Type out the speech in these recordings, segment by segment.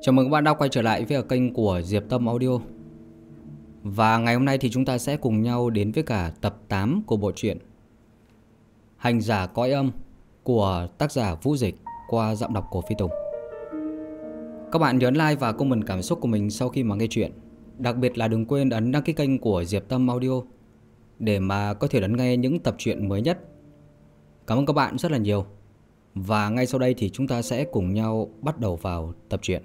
Chào mừng các bạn đã quay trở lại với kênh của Diệp Tâm Audio. Và ngày hôm nay thì chúng ta sẽ cùng nhau đến với cả tập 8 của bộ truyện Hành giả cõi âm của tác giả Vũ Dịch qua giọng đọc của Phi Tùng. Các bạn nhấn like và comment cảm xúc của mình sau khi mà nghe chuyện. Đặc biệt là đừng quên ấn đăng ký kênh của Diệp Tâm Audio Để mà có thể đón nghe những tập truyện mới nhất. Cảm ơn các bạn rất là nhiều. Và ngay sau đây thì chúng ta sẽ cùng nhau bắt đầu vào tập truyện.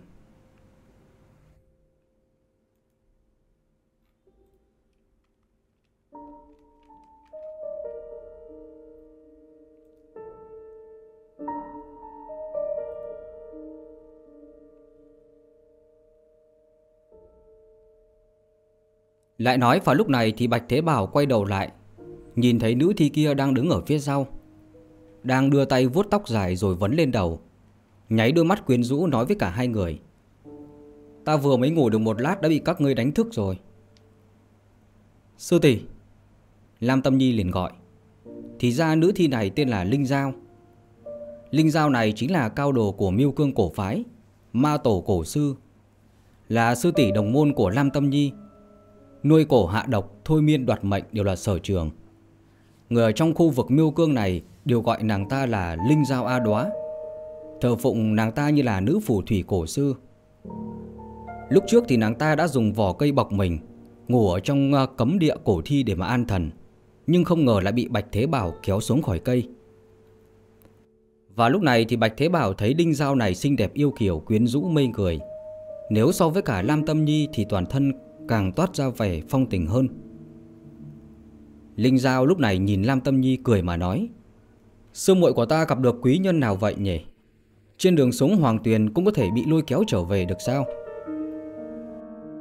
Lại nói vào lúc này thì Bạch Thế Bảo quay đầu lại, Nhìn thấy nữ thi kia đang đứng ở phía sau, Đang đưa tay vuốt tóc dài rồi vấn lên đầu, Nháy đôi mắt quyến rũ nói với cả hai người, Ta vừa mới ngủ được một lát đã bị các ngươi đánh thức rồi. Sư tỷ, Lam Tâm Nhi liền gọi, Thì ra nữ thi này tên là Linh Giao. Linh Giao này chính là cao đồ của miêu cương cổ phái, Ma tổ cổ sư, Là sư tỷ đồng môn của Lam Tâm Nhi. Nuôi cổ hạ độc, thôi miên đoạt mệnh đều là sở trường. Người ở trong khu vực miêu cương này đều gọi nàng ta là Linh Giao A đóa, Thờ phụng nàng ta như là nữ phù thủy cổ sư. Lúc trước thì nàng ta đã dùng vỏ cây bọc mình Ngủ ở trong ờ, cấm địa cổ thi để mà an thần Nhưng không ngờ lại bị Bạch Thế Bảo kéo xuống khỏi cây. Và lúc này thì Bạch Thế Bảo thấy Đinh Giao này xinh đẹp yêu kiều quyến rũ mê người. Nếu so với cả Lam Tâm Nhi thì toàn thân càng toát ra vẻ phong tình hơn. Linh Giao lúc này nhìn Lam Tâm Nhi cười mà nói, Sư muội của ta gặp được quý nhân nào vậy nhỉ? Trên đường sống Hoàng Tuyền cũng có thể bị lôi kéo trở về được sao?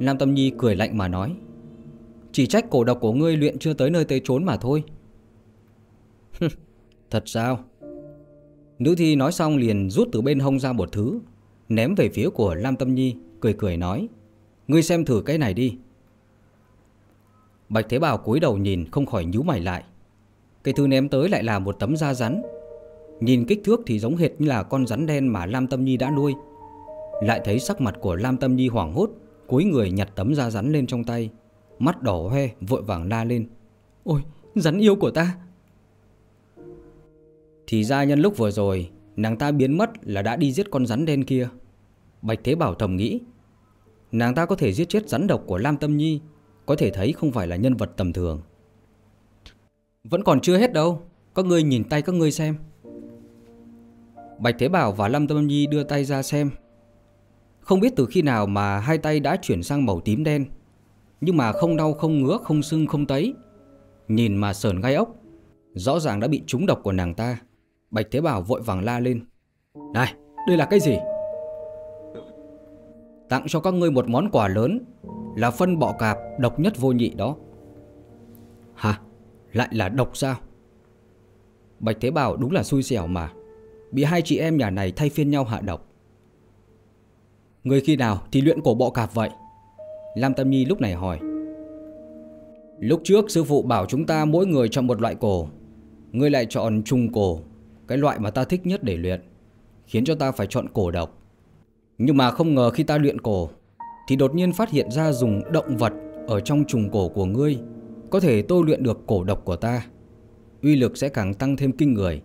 Lam Tâm Nhi cười lạnh mà nói, Chỉ trách cổ độc của ngươi luyện chưa tới nơi tới trốn mà thôi Thật sao? Nữ thi nói xong liền rút từ bên hông ra một thứ, Ném về phía của Lam Tâm Nhi, Cười cười nói Ngươi xem thử cái này đi. Bạch Thế Bảo cúi đầu nhìn, không khỏi nhíu mày lại. Cái thứ ném tới lại là một tấm da rắn. Nhìn kích thước thì giống hệt như là con rắn đen mà Lam Tâm Nhi đã nuôi. Lại thấy sắc mặt của Lam Tâm Nhi hoảng hốt, cúi người nhặt tấm da rắn lên trong tay. Mắt đỏ hoe, vội vàng la lên. Ôi, rắn yêu của ta. Thì ra nhân lúc vừa rồi, Nàng ta biến mất là đã đi giết con rắn đen kia. Bạch Thế Bảo thầm nghĩ. Nàng ta có thể giết chết rắn độc của Lam Tâm Nhi. Có thể thấy không phải là nhân vật tầm thường. Vẫn còn chưa hết đâu. Các ngươi nhìn tay các ngươi xem. Bạch Thế Bảo và Lam Tâm Nhi đưa tay ra xem. Không biết từ khi nào mà hai tay đã chuyển sang màu tím đen. Nhưng mà không đau, không ngứa, không sưng, không tấy. Nhìn mà sờn gai ốc. Rõ ràng đã bị trúng độc của nàng ta. Bạch Thế Bảo vội vàng la lên. Này, đây là cái gì? Tặng cho các ngươi một món quà lớn, Là phân bọ cạp độc nhất vô nhị đó Hả? Lại là độc sao? Bạch Thế Bảo đúng là xui xẻo mà, Bị hai chị em nhà này thay phiên nhau hạ độc Người khi nào thì luyện cổ bọ cạp vậy? Lam Tâm Nhi lúc này hỏi Lúc trước sư phụ bảo chúng ta mỗi người chọn một loại cổ, Ngươi lại chọn trùng cổ, Cái loại mà ta thích nhất để luyện, Khiến cho ta phải chọn cổ độc nhưng mà không ngờ khi ta luyện cổ, Thì đột nhiên phát hiện ra dùng động vật Ở trong trùng cổ của ngươi. Có thể tôi luyện được cổ độc của ta. Uy lực sẽ càng tăng thêm kinh người,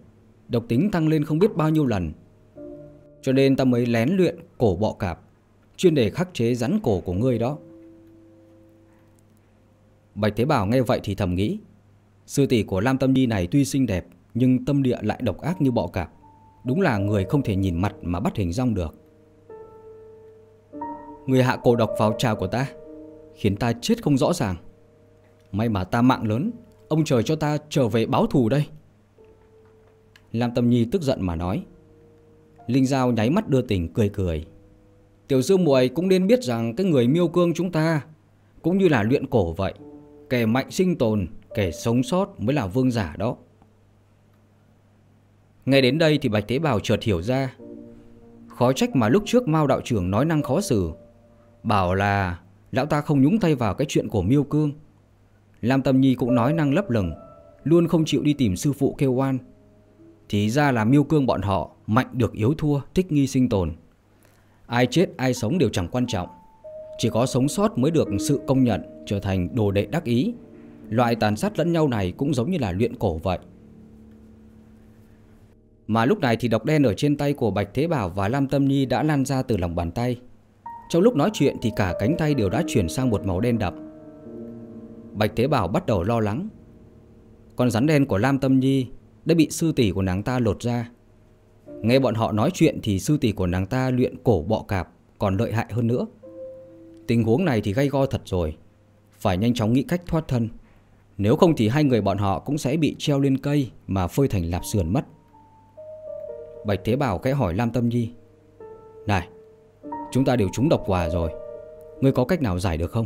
Độc tính tăng lên không biết bao nhiêu lần. Cho nên ta mới lén luyện cổ bọ cạp, Chuyên để khắc chế rắn cổ của ngươi đó. Bạch Thế Bảo nghe vậy thì thầm nghĩ, Sư tỷ của Lam Tâm Nhi này tuy xinh đẹp, Nhưng tâm địa lại độc ác như bọ cạp. Đúng là người không thể nhìn mặt mà bắt hình rong được. Người hạ cổ độc vào trà của ta, Khiến ta chết không rõ ràng. May mà ta mạng lớn, Ông trời cho ta trở về báo thù đây. Lam Tâm Nhi tức giận mà nói. Linh Giao nháy mắt đưa tình cười cười. Tiểu sư muội cũng nên biết rằng Cái người miêu cương chúng ta, Cũng như là luyện cổ vậy, Kẻ mạnh sinh tồn, Kẻ sống sót mới là vương giả đó. Ngay đến đây thì Bạch Thế Bảo chợt hiểu ra. Khó trách mà lúc trước Mao đạo trưởng nói năng khó xử Bảo là, lão ta không nhúng tay vào cái chuyện của miêu cương. Lam Tâm Nhi cũng nói năng lấp lửng, Luôn không chịu đi tìm sư phụ kêu oan. Thì ra là miêu cương bọn họ Mạnh được yếu thua, Thích nghi sinh tồn. Ai chết, ai sống đều chẳng quan trọng. Chỉ có sống sót mới được sự công nhận Trở thành đồ đệ đắc ý. Loại tàn sát lẫn nhau này cũng giống như là luyện cổ vậy. Mà lúc này thì độc đen ở trên tay của Bạch Thế Bảo và Lam Tâm Nhi đã lan ra từ lòng bàn tay. Trong lúc nói chuyện thì cả cánh tay đều đã chuyển sang một màu đen đậm Bạch Thế Bảo bắt đầu lo lắng Con rắn đen của Lam Tâm Nhi đã bị sư tỷ của nàng ta lột ra Nghe bọn họ nói chuyện thì sư tỷ của nàng ta luyện cổ bọ cạp còn lợi hại hơn nữa. Tình huống này thì gay go thật rồi. Phải nhanh chóng nghĩ cách thoát thân. Nếu không thì hai người bọn họ cũng sẽ bị treo lên cây mà phơi thành lạp sườn mất. Bạch Thế Bảo kẽ hỏi Lam Tâm Nhi. Này, chúng ta đều trúng độc quả rồi. Ngươi có cách nào giải được không?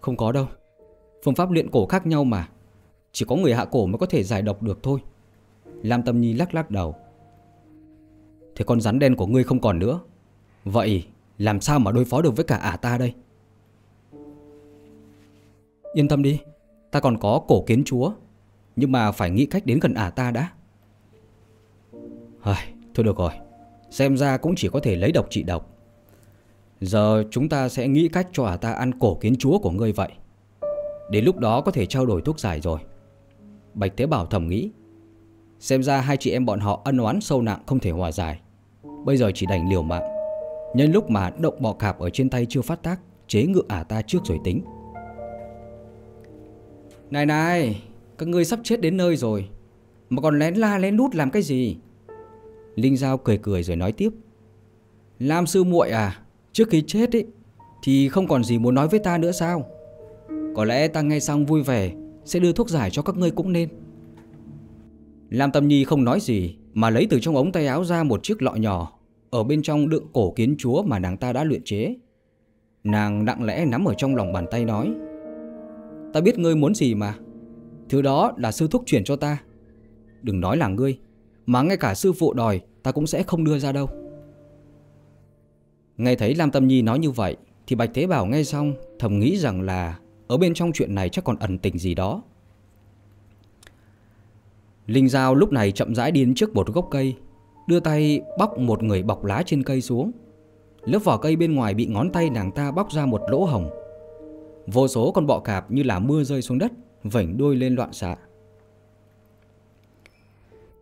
Không có đâu. Phương pháp luyện cổ khác nhau mà. Chỉ có người hạ cổ mới có thể giải độc được thôi. Lam Tâm Nhi lắc lắc đầu Thế con rắn đen của ngươi không còn nữa Vậy làm sao mà đối phó được với cả ả ta đây Yên tâm đi Ta còn có cổ kiến chúa Nhưng mà phải nghĩ cách đến gần ả ta đã Thôi được rồi Xem ra cũng chỉ có thể lấy độc trị độc. Giờ chúng ta sẽ nghĩ cách cho ả ta ăn cổ kiến chúa của ngươi vậy. Đến lúc đó có thể trao đổi thuốc giải rồi. Bạch Tế Bảo thầm nghĩ. Xem ra hai chị em bọn họ ân oán sâu nặng không thể hòa giải. Bây giờ chỉ đành liều mạng. Nhân lúc mà động bọ cạp ở trên tay chưa phát tác, Chế ngự ả ta trước rồi tính. Này này, Các ngươi sắp chết đến nơi rồi. Mà còn lén la lén nút làm cái gì? Linh Giao cười cười rồi nói tiếp. Lam sư muội à Trước khi chết ấy, Thì không còn gì muốn nói với ta nữa sao? Có lẽ ta nghe xong vui vẻ, Sẽ đưa thuốc giải cho các ngươi cũng nên. Lam Tâm Nhi không nói gì, mà lấy từ trong ống tay áo ra một chiếc lọ nhỏ, ở bên trong đựng cổ kiến chúa mà nàng ta đã luyện chế. Nàng nặng lẽ nắm ở trong lòng bàn tay nói, Ta biết ngươi muốn gì mà. Thứ đó là sư thúc chuyển cho ta. Đừng nói là ngươi mà ngay cả sư phụ đòi, Ta cũng sẽ không đưa ra đâu. Nghe thấy Lam Tâm Nhi nói như vậy, Thì Bạch Thế Bảo nghe xong, Thầm nghĩ rằng là Ở bên trong chuyện này chắc còn ẩn tình gì đó. Linh Giao lúc này chậm rãi đi đến trước một gốc cây, Đưa tay bóc một người bọc lá trên cây xuống. Lớp vỏ cây bên ngoài bị ngón tay nàng ta bóc ra một lỗ hồng Vô số con bọ cạp như là mưa rơi xuống đất Vảnh đuôi lên loạn xạ.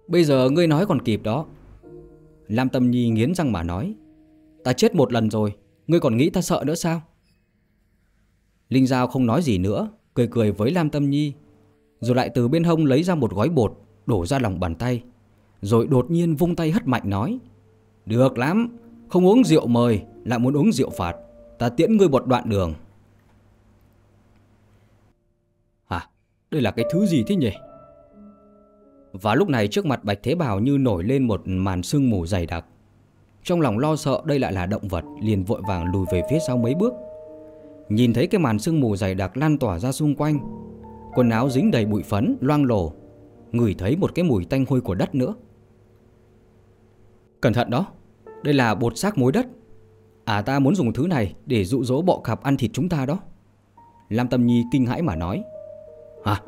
Bây giờ ngươi nói còn kịp đó. Lam Tâm Nhi nghiến răng mà nói, Ta chết một lần rồi, Ngươi còn nghĩ ta sợ nữa sao? Linh Giao không nói gì nữa, Cười cười với Lam Tâm Nhi, Rồi lại từ bên hông lấy ra một gói bột, đổ ra lòng bàn tay, Rồi đột nhiên vung tay hất mạnh nói, Được lắm, Không uống rượu mời, Lại muốn uống rượu phạt, Ta tiễn ngươi một đoạn đường. Hả? Đây là cái thứ gì thế nhỉ? Và lúc này trước mặt Bạch Thế Bào như nổi lên một màn sương mù dày đặc. Trong lòng lo sợ đây lại là động vật Liền vội vàng lùi về phía sau mấy bước. Nhìn thấy cái màn sương mù dày đặc lan tỏa ra xung quanh Quần áo dính đầy bụi phấn, loang lổ Ngửi thấy một cái mùi tanh hôi của đất nữa. Cẩn thận đó Đây là bột xác mối đất. À ta muốn dùng thứ này để dụ dỗ bọ cạp ăn thịt chúng ta đó. Lam Tâm Nhi kinh hãi mà nói. Hả?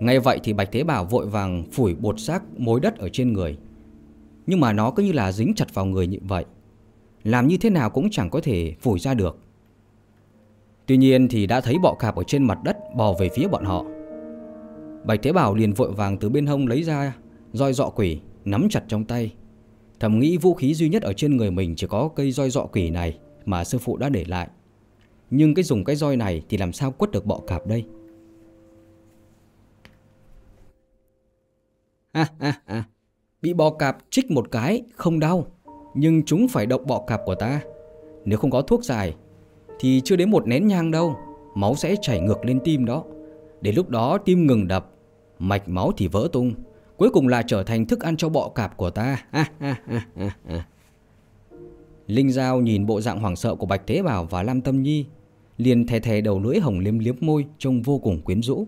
Ngay vậy thì Bạch Thế Bảo vội vàng phủi bột xác mối đất ở trên người Nhưng mà nó cứ như là dính chặt vào người như vậy Làm như thế nào cũng chẳng có thể phủi ra được Tuy nhiên thì đã thấy bọ cạp ở trên mặt đất bò về phía bọn họ Bạch Thế Bảo liền vội vàng từ bên hông lấy ra roi dọ quỷ, nắm chặt trong tay. Thầm nghĩ vũ khí duy nhất ở trên người mình chỉ có cây roi dọ quỷ này mà sư phụ đã để lại. Nhưng cái dùng cái roi này thì làm sao quất được bọ cạp đây? Ha ha ha, bị bọ cạp trích một cái không đau, nhưng chúng phải động bọ cạp của ta. Nếu không có thuốc giải thì chưa đến một nén nhang đâu, máu sẽ chảy ngược lên tim đó. Đến lúc đó tim ngừng đập Mạch máu thì vỡ tung. Cuối cùng là trở thành thức ăn cho bọ cạp của ta. Linh Giao nhìn bộ dạng hoảng sợ của Bạch Thế Bảo và Lam Tâm Nhi Liền thè thè đầu lưỡi hồng liếm liếm môi Trông vô cùng quyến rũ.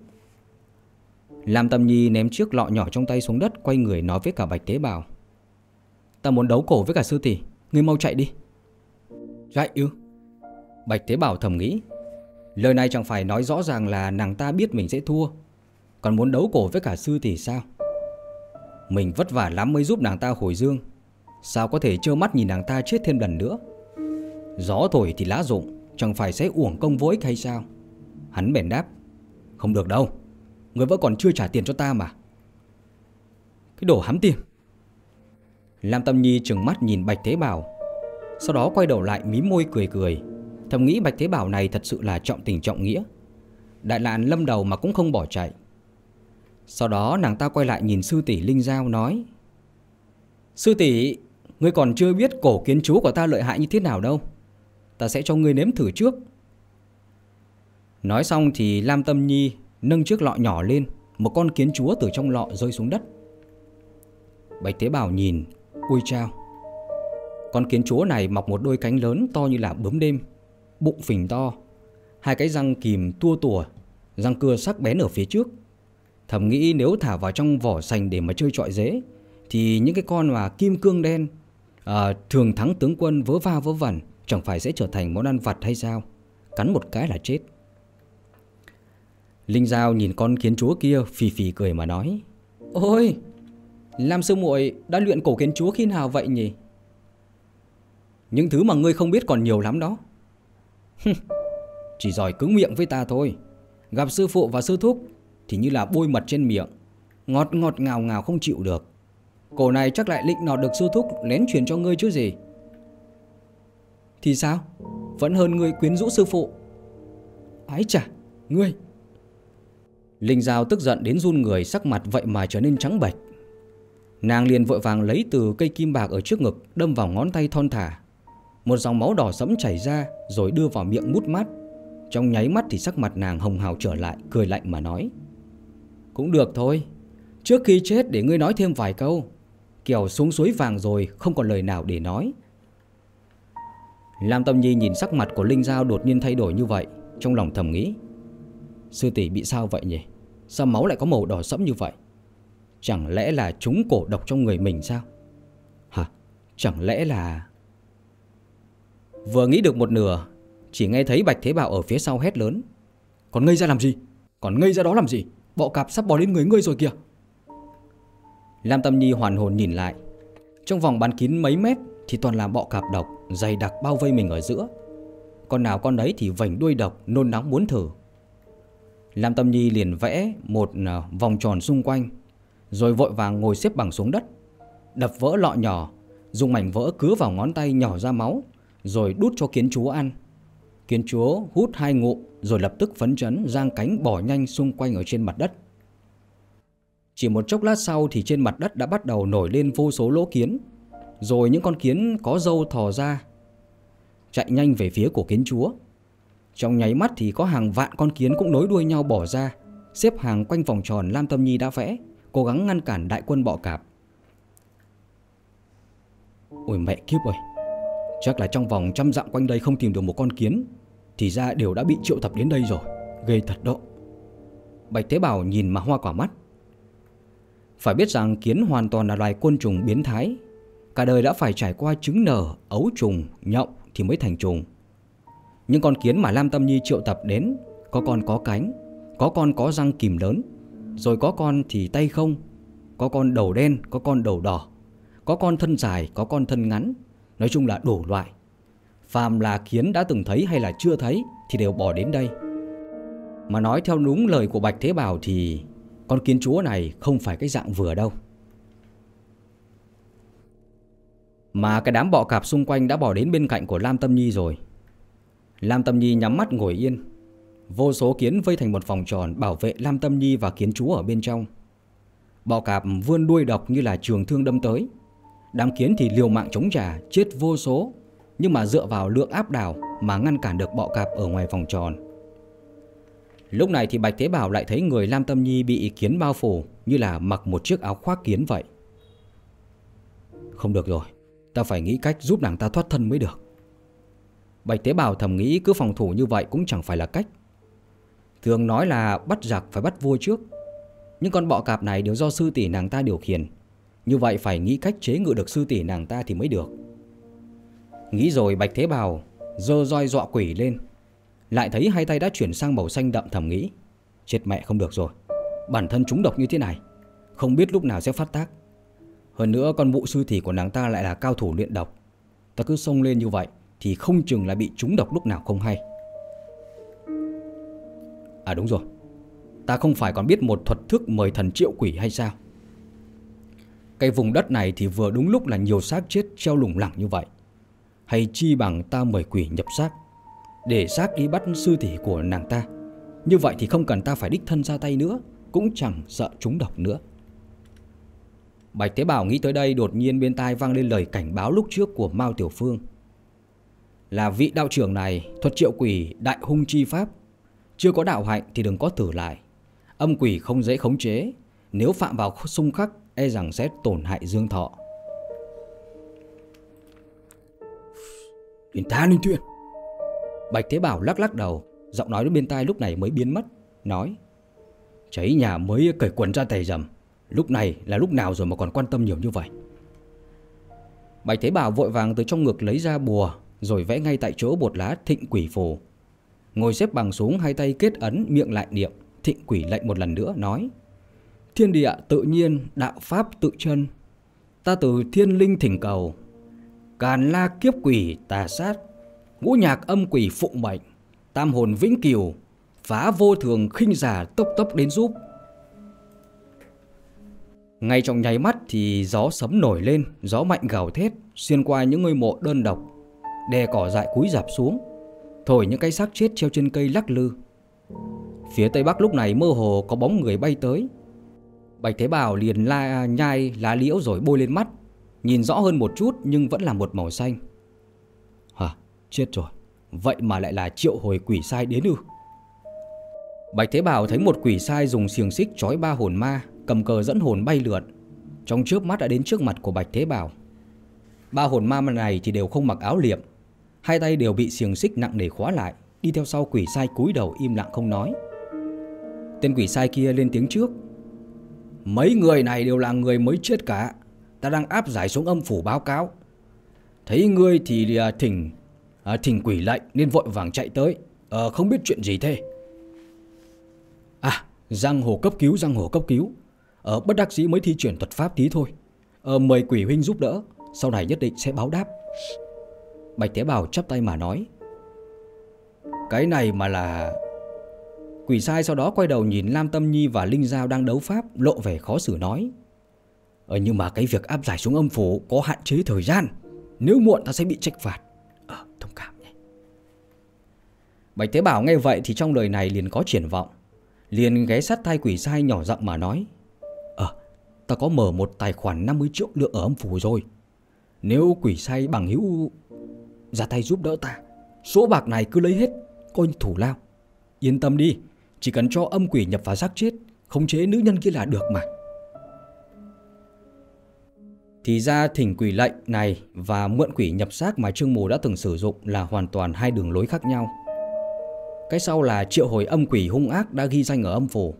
Lam Tâm Nhi ném chiếc lọ nhỏ trong tay xuống đất, Quay người nói với cả Bạch tế Bảo Ta muốn đấu cổ với cả sư tỷ, Ngươi mau chạy đi. Chạy ư? Bạch tế Bảo thầm nghĩ. Lời này chẳng phải nói rõ ràng là nàng ta biết mình sẽ thua, còn muốn đấu cổ với cả sư thì sao? Mình vất vả lắm mới giúp nàng ta hồi dương. Sao có thể trơ mắt nhìn nàng ta chết thêm lần nữa? Gió thổi thì lá rụng, Chẳng phải sẽ uổng công vô ích hay sao? Hắn bèn đáp. Không được đâu Người vẫn còn chưa trả tiền cho ta mà. Cái đồ hám tiền. Lam Tâm Nhi trừng mắt nhìn Bạch Thế Bảo, Sau đó quay đầu lại mí môi cười cười. Thầm nghĩ Bạch Thế Bảo này thật sự là trọng tình trọng nghĩa. Đại lạn lâm đầu mà cũng không bỏ chạy. Sau đó nàng ta quay lại nhìn sư tỷ Linh Giao nói, Sư tỷ, Ngươi còn chưa biết cổ kiến chú của ta lợi hại như thế nào đâu. Ta sẽ cho ngươi nếm thử trước. Nói xong thì Lam Tâm Nhi nâng chiếc lọ nhỏ lên Một con kiến chúa từ trong lọ rơi xuống đất. Bạch tế bào nhìn Ui chao Con kiến chúa này mọc một đôi cánh lớn to như là bướm đêm Bụng phình to Hai cái răng kìm tua tùa Răng cưa sắc bén ở phía trước. Thầm nghĩ nếu thả vào trong vỏ sành để mà chơi trọi dễ, Thì những cái con mà kim cương đen à, Thường thắng tướng quân vớ va vớ vẩn Chẳng phải sẽ trở thành món ăn vặt hay sao? Cắn một cái là chết. Linh Giao nhìn con kiến chúa kia phì phì cười mà nói, Ôi, Lam sư muội đã luyện cổ kiến chúa khi nào vậy nhỉ? Những thứ mà ngươi không biết còn nhiều lắm đó. Chỉ giỏi cứng miệng với ta thôi. Gặp sư phụ và sư thúc Thì như là bôi mật trên miệng, Ngọt ngọt ngào ngào không chịu được. Cổ này chắc lại lịnh nọt được sư thúc Lén truyền cho ngươi chứ gì? Thì sao? Vẫn hơn ngươi quyến rũ sư phụ. Ái chà, Ngươi! Linh Giao tức giận đến run người, Sắc mặt vậy mà trở nên trắng bệch. Nàng liền vội vàng lấy từ cây kim bạc ở trước ngực, Đâm vào ngón tay thon thả. Một dòng máu đỏ sẫm chảy ra, Rồi đưa vào miệng mút mát. Trong nháy mắt thì sắc mặt nàng hồng hào trở lại, Cười lạnh mà nói, Cũng được thôi, Trước khi chết để ngươi nói thêm vài câu. Kiểu xuống suối vàng rồi, Không còn lời nào để nói. Lam Tâm Nhi nhìn sắc mặt của Linh Giao đột nhiên thay đổi như vậy, Trong lòng thầm nghĩ Sư tỷ bị sao vậy nhỉ? Sao máu lại có màu đỏ sẫm như vậy? Chẳng lẽ là chúng cổ độc trong người mình sao? Hả? Chẳng lẽ là Vừa nghĩ được một nửa, Chỉ nghe thấy Bạch Thế Bảo ở phía sau hét lớn. Còn ngây ra làm gì? Còn ngây ra đó làm gì? Bọ cạp sắp bò lên người ngươi rồi kìa. Lam Tâm Nhi hoàn hồn nhìn lại. Trong vòng bán kín mấy mét Thì toàn là bọ cạp độc Dày đặc bao vây mình ở giữa. Con nào con đấy thì vảnh đuôi độc, Nôn nóng muốn thử. Lam Tâm Nhi liền vẽ một ờ, vòng tròn xung quanh, Rồi vội vàng ngồi xếp bằng xuống đất, Đập vỡ lọ nhỏ, Dùng mảnh vỡ cứa vào ngón tay nhỏ ra máu, Rồi đút cho kiến chúa ăn. Kiến chúa hút hai ngụ Rồi lập tức phấn chấn, giang cánh bỏ nhanh xung quanh ở trên mặt đất. Chỉ một chốc lát sau thì trên mặt đất đã bắt đầu nổi lên vô số lỗ kiến, Rồi những con kiến có dâu thò ra, Chạy nhanh về phía của kiến chúa trong nháy mắt thì có hàng vạn con kiến cũng nối đuôi nhau bỏ ra Xếp hàng quanh vòng tròn Lam Tâm Nhi đã vẽ Cố gắng ngăn cản đại quân bọ cạp. Ôi mẹ kiếp ơi Chắc là trong vòng trăm dặm quanh đây không tìm được một con kiến Thì ra đều đã bị triệu tập đến đây rồi gây thật độ Bạch Thế Bảo nhìn mà hoa quả mắt. Phải biết rằng kiến hoàn toàn là loài côn trùng biến thái Cả đời đã phải trải qua trứng nở, ấu trùng, nhộng thì mới thành trùng những con kiến mà Lam Tâm Nhi triệu tập đến Có con có cánh Có con có răng kìm lớn Rồi có con thì tay không Có con đầu đen, có con đầu đỏ Có con thân dài, có con thân ngắn Nói chung là đủ loại. Phàm là kiến đã từng thấy hay là chưa thấy Thì đều bỏ đến đây. Mà nói theo đúng lời của Bạch Thế Bảo Thì con kiến chúa này không phải cái dạng vừa đâu. Mà cái đám bọ cạp xung quanh đã bỏ đến bên cạnh của Lam Tâm Nhi rồi. Lam Tâm Nhi nhắm mắt ngồi yên. Vô số kiến vây thành một vòng tròn Bảo vệ Lam Tâm Nhi và kiến chúa ở bên trong. Bọ cạp vươn đuôi độc như là trường thương đâm tới. Đám kiến thì liều mạng chống trả, Chết vô số, Nhưng mà dựa vào lượng áp đảo Mà ngăn cản được bọ cạp ở ngoài vòng tròn. Lúc này thì Bạch Thế Bảo lại thấy người Lam Tâm Nhi bị kiến bao phủ Như là mặc một chiếc áo khoác kiến vậy. Không được rồi, Ta phải nghĩ cách giúp nàng ta thoát thân mới được. Bạch Tế Bào thầm nghĩ cứ phòng thủ như vậy cũng chẳng phải là cách. Thường nói là bắt giặc phải bắt vua trước, Nhưng con bọ cạp này đều do sư tỷ nàng ta điều khiển. Như vậy phải nghĩ cách chế ngự được sư tỷ nàng ta thì mới được. Nghĩ rồi Bạch Thế Bào dơ roi dọa quỷ lên, Lại thấy hai tay đã chuyển sang màu xanh đậm thầm nghĩ, Chết mẹ không được rồi, Bản thân chúng độc như thế này, Không biết lúc nào sẽ phát tác. Hơn nữa con mụ sư tỷ của nàng ta lại là cao thủ luyện độc, Ta cứ xông lên như vậy thì không chừng là bị trúng độc lúc nào không hay. À đúng rồi. Ta không phải còn biết một thuật thức mời thần triệu quỷ hay sao? Cái vùng đất này thì vừa đúng lúc là nhiều xác chết treo lủng lẳng như vậy. Hay chi bằng ta mời quỷ nhập xác, Để xác đi bắt sư tỷ của nàng ta. Như vậy thì không cần ta phải đích thân ra tay nữa, Cũng chẳng sợ trúng độc nữa. Bạch Tế Bảo nghĩ tới đây đột nhiên bên tai vang lên lời cảnh báo lúc trước của Mao Tiểu Phương. Là vị đạo trưởng này, thuật triệu quỷ đại hung chi pháp. Chưa có đạo hạnh thì đừng có tử lại. Âm quỷ không dễ khống chế, nếu phạm vào xung khắc e rằng sẽ tổn hại dương thọ. Đến ta Ninh Tuyên. Bạch Thế Bảo lắc lắc đầu, giọng nói bên tai lúc này mới biến mất, nói. Cháy nhà mới cởi quần ra tầy rầm. Lúc này là lúc nào rồi mà còn quan tâm nhiều như vậy Bạch Thế Bảo vội vàng từ trong ngực lấy ra bùa rồi vẽ ngay tại chỗ bột lá thịnh quỷ phù. Ngồi xếp bằng xuống hai tay kết ấn miệng lại niệm Thịnh quỷ lệnh một lần nữa nói Thiên địa tự nhiên đạo pháp tự chân. Ta từ thiên linh thỉnh cầu. Càn la kiếp quỷ tà sát Ngũ nhạc âm quỷ phụng mệnh Tam hồn vĩnh kiều Phá vô thường khinh giả tốc tốc đến giúp. Ngay trong nháy mắt thì gió sấm nổi lên, gió mạnh gào thét, xuyên qua những ngôi mộ đơn độc, đè cỏ dại cúi dạp xuống, thổi những cái xác chết treo trên cây lắc lư. Phía tây bắc lúc này mơ hồ có bóng người bay tới. Bạch Thế Bảo liền la nhai lá liễu rồi bôi lên mắt, nhìn rõ hơn một chút nhưng vẫn là một màu xanh. Hả, chết rồi, vậy mà lại là triệu hồi quỷ sai đến ư? Bạch Thế Bảo thấy một quỷ sai dùng xiềng xích trói ba hồn ma cầm cờ dẫn hồn bay lượn Trong trước mắt đã đến trước mặt của Bạch Thế Bảo Ba hồn ma này thì đều không mặc áo liệm Hai tay đều bị xiềng xích nặng nề khóa lại Đi theo sau quỷ sai cúi đầu im lặng không nói. Tên quỷ sai kia lên tiếng trước. Mấy người này đều là người mới chết cả Ta đang áp giải xuống âm phủ báo cáo. Thấy ngươi thì à, thỉnh à, Thỉnh quỷ lệnh nên vội vàng chạy tới. À, Không biết chuyện gì thế? À Giang hồ cấp cứu Giang hồ cấp cứu. Ở bất đắc dĩ mới thi chuyển thuật pháp tí thôi. À, Mời quỷ huynh giúp đỡ Sau này nhất định sẽ báo đáp. Bạch Tế Bào chắp tay mà nói, Cái này mà là Quỷ sai sau đó quay đầu nhìn Lam Tâm Nhi và Linh Giao đang đấu pháp, Lộ vẻ khó xử nói Ờ nhưng mà cái việc áp giải xuống âm phủ Có hạn chế thời gian. Nếu muộn ta sẽ bị trách phạt. Ờ thông cảm nhé. Bạch Tế Bảo nghe vậy thì trong lời này liền có triển vọng, Liền ghé sát tay quỷ sai nhỏ giọng mà nói ờ, Ta có mở một tài khoản 50 triệu lượng ở âm phủ rồi. Nếu quỷ sai bằng hữu ra tay giúp đỡ ta. Số bạc này cứ lấy hết Coi như thủ lao. Yên tâm đi Chỉ cần cho âm quỷ nhập vào xác chết Không chế nữ nhân kia là được mà. Thì ra thỉnh quỷ lệnh này Và mượn quỷ nhập xác mà Trương Mù đã từng sử dụng Là hoàn toàn hai đường lối khác nhau. Cái sau là triệu hồi âm quỷ hung ác đã ghi danh ở âm phủ.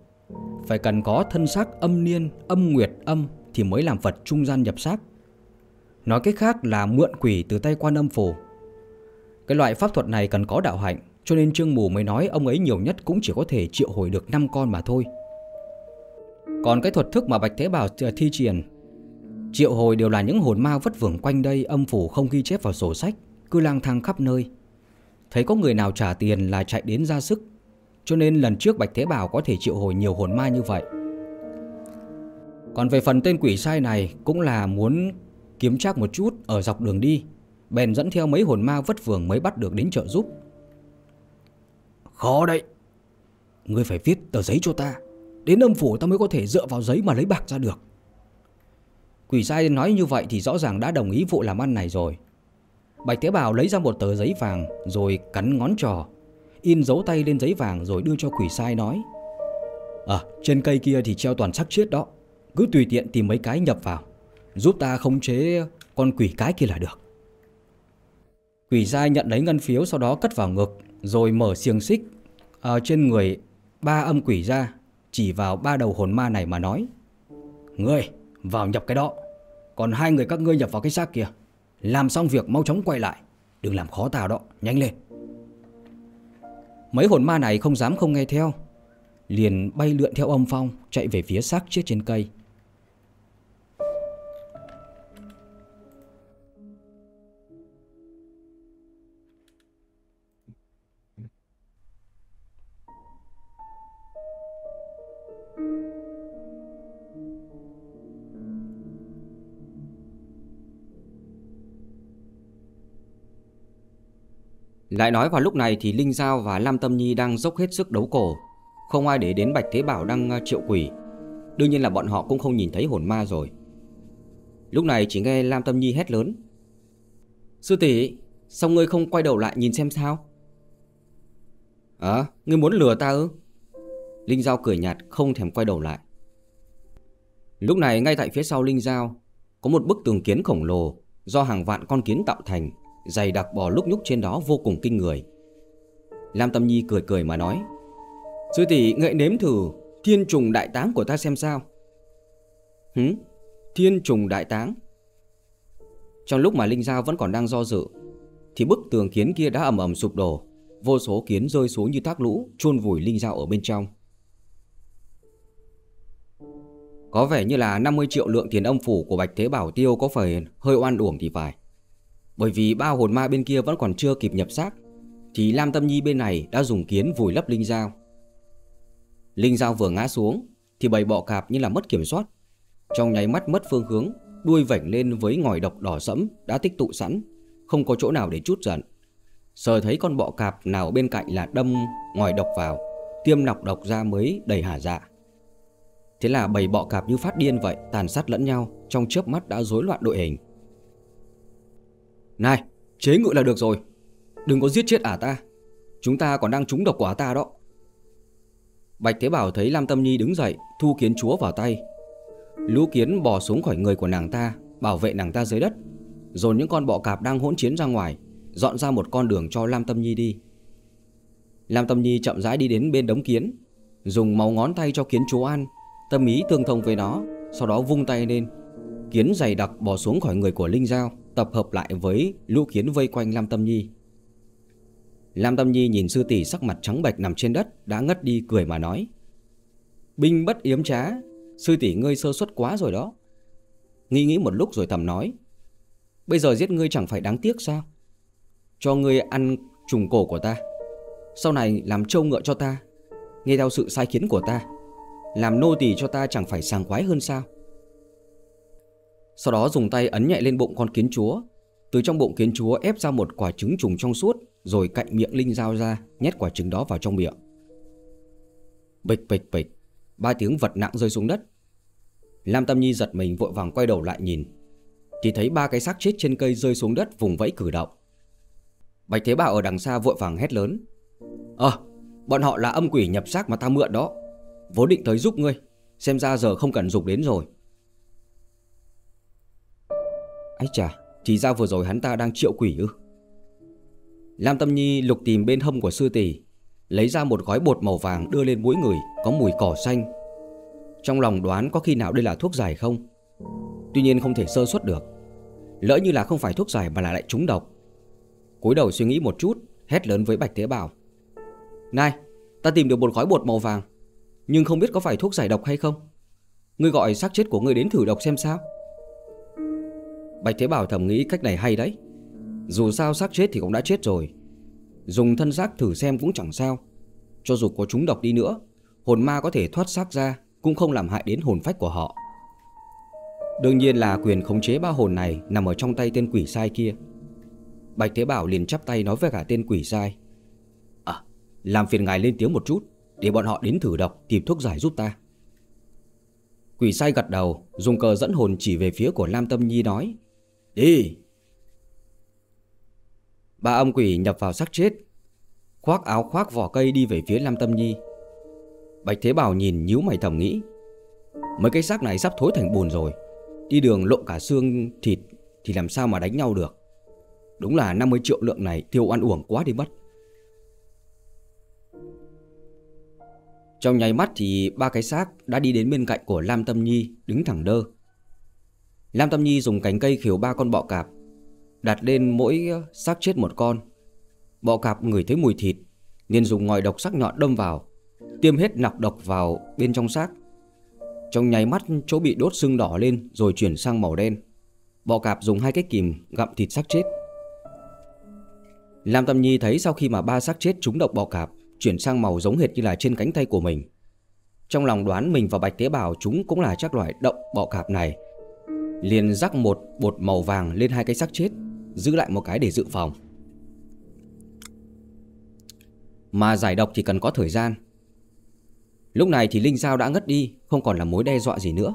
Phải cần có thân xác âm niên, âm nguyệt âm thì mới làm Phật trung gian nhập xác. Nói cách khác là mượn quỷ từ tay quan âm phủ. Cái loại pháp thuật này cần có đạo hạnh, cho nên Trương Mù mới nói ông ấy nhiều nhất cũng chỉ có thể triệu hồi được 5 con mà thôi. Còn cái thuật thức mà Bạch Thế Bảo ờ, thi triển, triệu hồi đều là những hồn ma vất vưởng quanh đây âm phủ không ghi chép vào sổ sách, cứ lang thang khắp nơi. Thấy có người nào trả tiền là chạy đến ra sức cho nên lần trước Bạch Thế Bảo có thể triệu hồi nhiều hồn ma như vậy Còn về phần tên quỷ sai này Cũng là muốn kiếm chắc một chút Ở dọc đường đi Bèn dẫn theo mấy hồn ma vất vưởng mới bắt được đến trợ giúp. Khó đấy. Ngươi phải viết tờ giấy cho ta. Đến âm phủ ta mới có thể dựa vào giấy mà lấy bạc ra được. Quỷ sai nói như vậy thì rõ ràng đã đồng ý vụ làm ăn này rồi. Bạch Tế Bào lấy ra một tờ giấy vàng Rồi cắn ngón trò. In dấu tay lên giấy vàng rồi đưa cho quỷ sai nói. À trên cây kia thì treo toàn xác chết đó. Cứ tùy tiện tìm mấy cái nhập vào. Giúp ta khống chế con quỷ cái kia là được Quỷ dai nhận lấy ngân phiếu sau đó cất vào ngực, Rồi mở xiềng xích ở trên người ba âm quỷ ra, Chỉ vào ba đầu hồn ma này mà nói, Ngươi, vào nhập cái đó, Còn hai người các ngươi nhập vào cái xác kia, Làm xong việc mau chóng quay lại, Đừng làm khó tao đó, Nhanh lên. Mấy hồn ma này không dám không nghe theo, Liền bay lượn theo âm phong Chạy về phía xác chết trên cây. Lại nói vào lúc này thì Linh Giao và Lam Tâm Nhi đang dốc hết sức đấu cổ. Không ai để đến Bạch Thế Bảo đang ờ, triệu quỷ. Đương nhiên là bọn họ cũng không nhìn thấy hồn ma rồi. Lúc này chỉ nghe Lam Tâm Nhi hét lớn. Sư tỷ, Sao ngươi không quay đầu lại nhìn xem sao? À ngươi muốn lừa ta ư? Linh Giao cười nhạt, không thèm quay đầu lại. Lúc này ngay tại phía sau Linh Giao, Có một bức tường kiến khổng lồ Do hàng vạn con kiến tạo thành. Dày đặc bò lúc nhúc trên đó vô cùng kinh người. Lam Tâm Nhi cười cười mà nói, Sư tỷ, ngậy nếm thử Thiên trùng đại táng của ta xem sao. Hứ Thiên trùng đại táng? Trong lúc mà Linh Giao vẫn còn đang do dự, Thì bức tường kiến kia đã ầm ầm sụp đổ, Vô số kiến rơi xuống như thác lũ, chôn vùi Linh Giao ở bên trong. Có vẻ như là 50 triệu lượng tiền âm phủ của Bạch Thế Bảo Tiêu có phải hơi oan uổng thì phải. Bởi vì ba hồn ma bên kia vẫn còn chưa kịp nhập xác, Thì Lam Tâm Nhi bên này đã dùng kiến vùi lấp Linh Giao. Linh Giao vừa ngã xuống, Thì bầy bọ cạp như là mất kiểm soát. Trong nháy mắt mất phương hướng, Đuôi vảnh lên với ngòi độc đỏ sẫm Đã tích tụ sẵn, Không có chỗ nào để chút giận. Sờ thấy con bọ cạp nào bên cạnh là đâm ngòi độc vào, Tiêm nọc độc ra mới đầy hả dạ. Thế là bầy bọ cạp như phát điên vậy, Tàn sát lẫn nhau Trong chớp mắt đã rối loạn đội hình. Này, chế ngự là được rồi. Đừng có giết chết ả ta. Chúng ta còn đang trúng độc của ả ta đó. Bạch Thế Bảo thấy Lam Tâm Nhi đứng dậy, Thu kiến chúa vào tay. Lũ kiến bò xuống khỏi người của nàng ta, Bảo vệ nàng ta dưới đất. Rồi những con bọ cạp đang hỗn chiến ra ngoài, Dọn ra một con đường cho Lam Tâm Nhi đi. Lam Tâm Nhi chậm rãi đi đến bên đống kiến, Dùng máu ngón tay cho kiến chúa ăn, Tâm ý tương thông với nó, Sau đó vung tay lên. Kiến dày đặc bò xuống khỏi người của Linh Giao. Tập hợp lại với lũ kiến vây quanh Lam Tâm Nhi. Lam Tâm Nhi nhìn sư tỷ sắc mặt trắng bệch nằm trên đất, Đã ngất đi cười mà nói, Binh bất yếm trá, Sư tỷ ngươi sơ suất quá rồi đó. Nghĩ nghĩ một lúc rồi thầm nói, Bây giờ giết ngươi chẳng phải đáng tiếc sao? Cho ngươi ăn trùng cổ của ta, Sau này làm trâu ngựa cho ta, Nghe theo sự sai khiến của ta, Làm nô tỳ cho ta chẳng phải sàng khoái hơn sao? Sau đó dùng tay ấn nhẹ lên bụng con kiến chúa. Từ trong bụng kiến chúa ép ra một quả trứng trùng trong suốt, Rồi cạnh miệng Linh dao ra, Nhét quả trứng đó vào trong miệng. Bịch bịch bịch. Ba tiếng vật nặng rơi xuống đất. Lam Tâm Nhi giật mình vội vàng quay đầu lại nhìn. Thì thấy ba cái xác chết trên cây rơi xuống đất vùng vẫy cử động. Bạch Thế Bảo ở đằng xa vội vàng hét lớn. Ờ Bọn họ là âm quỷ nhập xác mà ta mượn đó. Vốn định tới giúp ngươi, Xem ra giờ không cần dục đến rồi. Ây chà, Thì ra vừa rồi hắn ta đang triệu quỷ ư? Lam Tâm Nhi lục tìm bên hông của sư tỷ, Lấy ra một gói bột màu vàng đưa lên mũi người, Có mùi cỏ xanh. Trong lòng đoán có khi nào đây là thuốc giải không? Tuy nhiên không thể sơ suất được. Lỡ như là không phải thuốc giải mà là lại trúng độc. Cúi đầu suy nghĩ một chút, Hét lớn với Bạch Tế Bảo Này, ta tìm được một gói bột màu vàng, Nhưng không biết có phải thuốc giải độc hay không? Ngươi gọi xác chết của ngươi đến thử độc xem sao. Bạch Thế Bảo thầm nghĩ cách này hay đấy. Dù sao xác chết thì cũng đã chết rồi. Dùng thân xác thử xem cũng chẳng sao. Cho dù có chúng độc đi nữa, Hồn ma có thể thoát xác ra Cũng không làm hại đến hồn phách của họ. Đương nhiên là quyền khống chế ba hồn này Nằm ở trong tay tên quỷ sai kia. Bạch Thế Bảo liền chắp tay nói với cả tên quỷ sai. À Làm phiền ngài lên tiếng một chút, Để bọn họ đến thử độc, tìm thuốc giải giúp ta. Quỷ sai gật đầu, Dùng cờ dẫn hồn chỉ về phía của Lam Tâm Nhi nói. Đi. Ba âm quỷ nhập vào xác chết, Khoác áo khoác vỏ cây đi về phía Lam Tâm Nhi. Bạch Thế Bảo nhìn nhíu mày thầm nghĩ, Mấy cái xác này sắp thối thành bùn rồi, Đi đường lộ cả xương thịt Thì làm sao mà đánh nhau được. Đúng là 50 triệu lượng này tiêu ăn uổng quá đi mất. Trong nháy mắt thì ba cái xác đã đi đến bên cạnh của Lam Tâm Nhi, đứng thẳng đơ. Lam Tâm Nhi dùng cánh cây khiếu ba con bọ cạp, Đặt lên mỗi xác chết một con. Bọ cạp ngửi thấy mùi thịt Nên dùng ngòi độc sắc nhọn đâm vào, Tiêm hết nọc độc vào bên trong xác. Trong nháy mắt, chỗ bị đốt sưng đỏ lên Rồi chuyển sang màu đen. Bọ cạp dùng hai cái kìm gặm thịt xác chết. Lam Tâm Nhi thấy sau khi mà ba xác chết trúng độc bọ cạp, Chuyển sang màu giống hệt như là trên cánh tay của mình. Trong lòng đoán mình và Bạch Tế Bào chúng cũng là chắc loại động bọ cạp này. Liền rắc một bột màu vàng lên hai cái xác chết, Giữ lại một cái để dự phòng. Mà giải độc thì cần có thời gian. Lúc này thì Linh Giao đã ngất đi, Không còn là mối đe dọa gì nữa.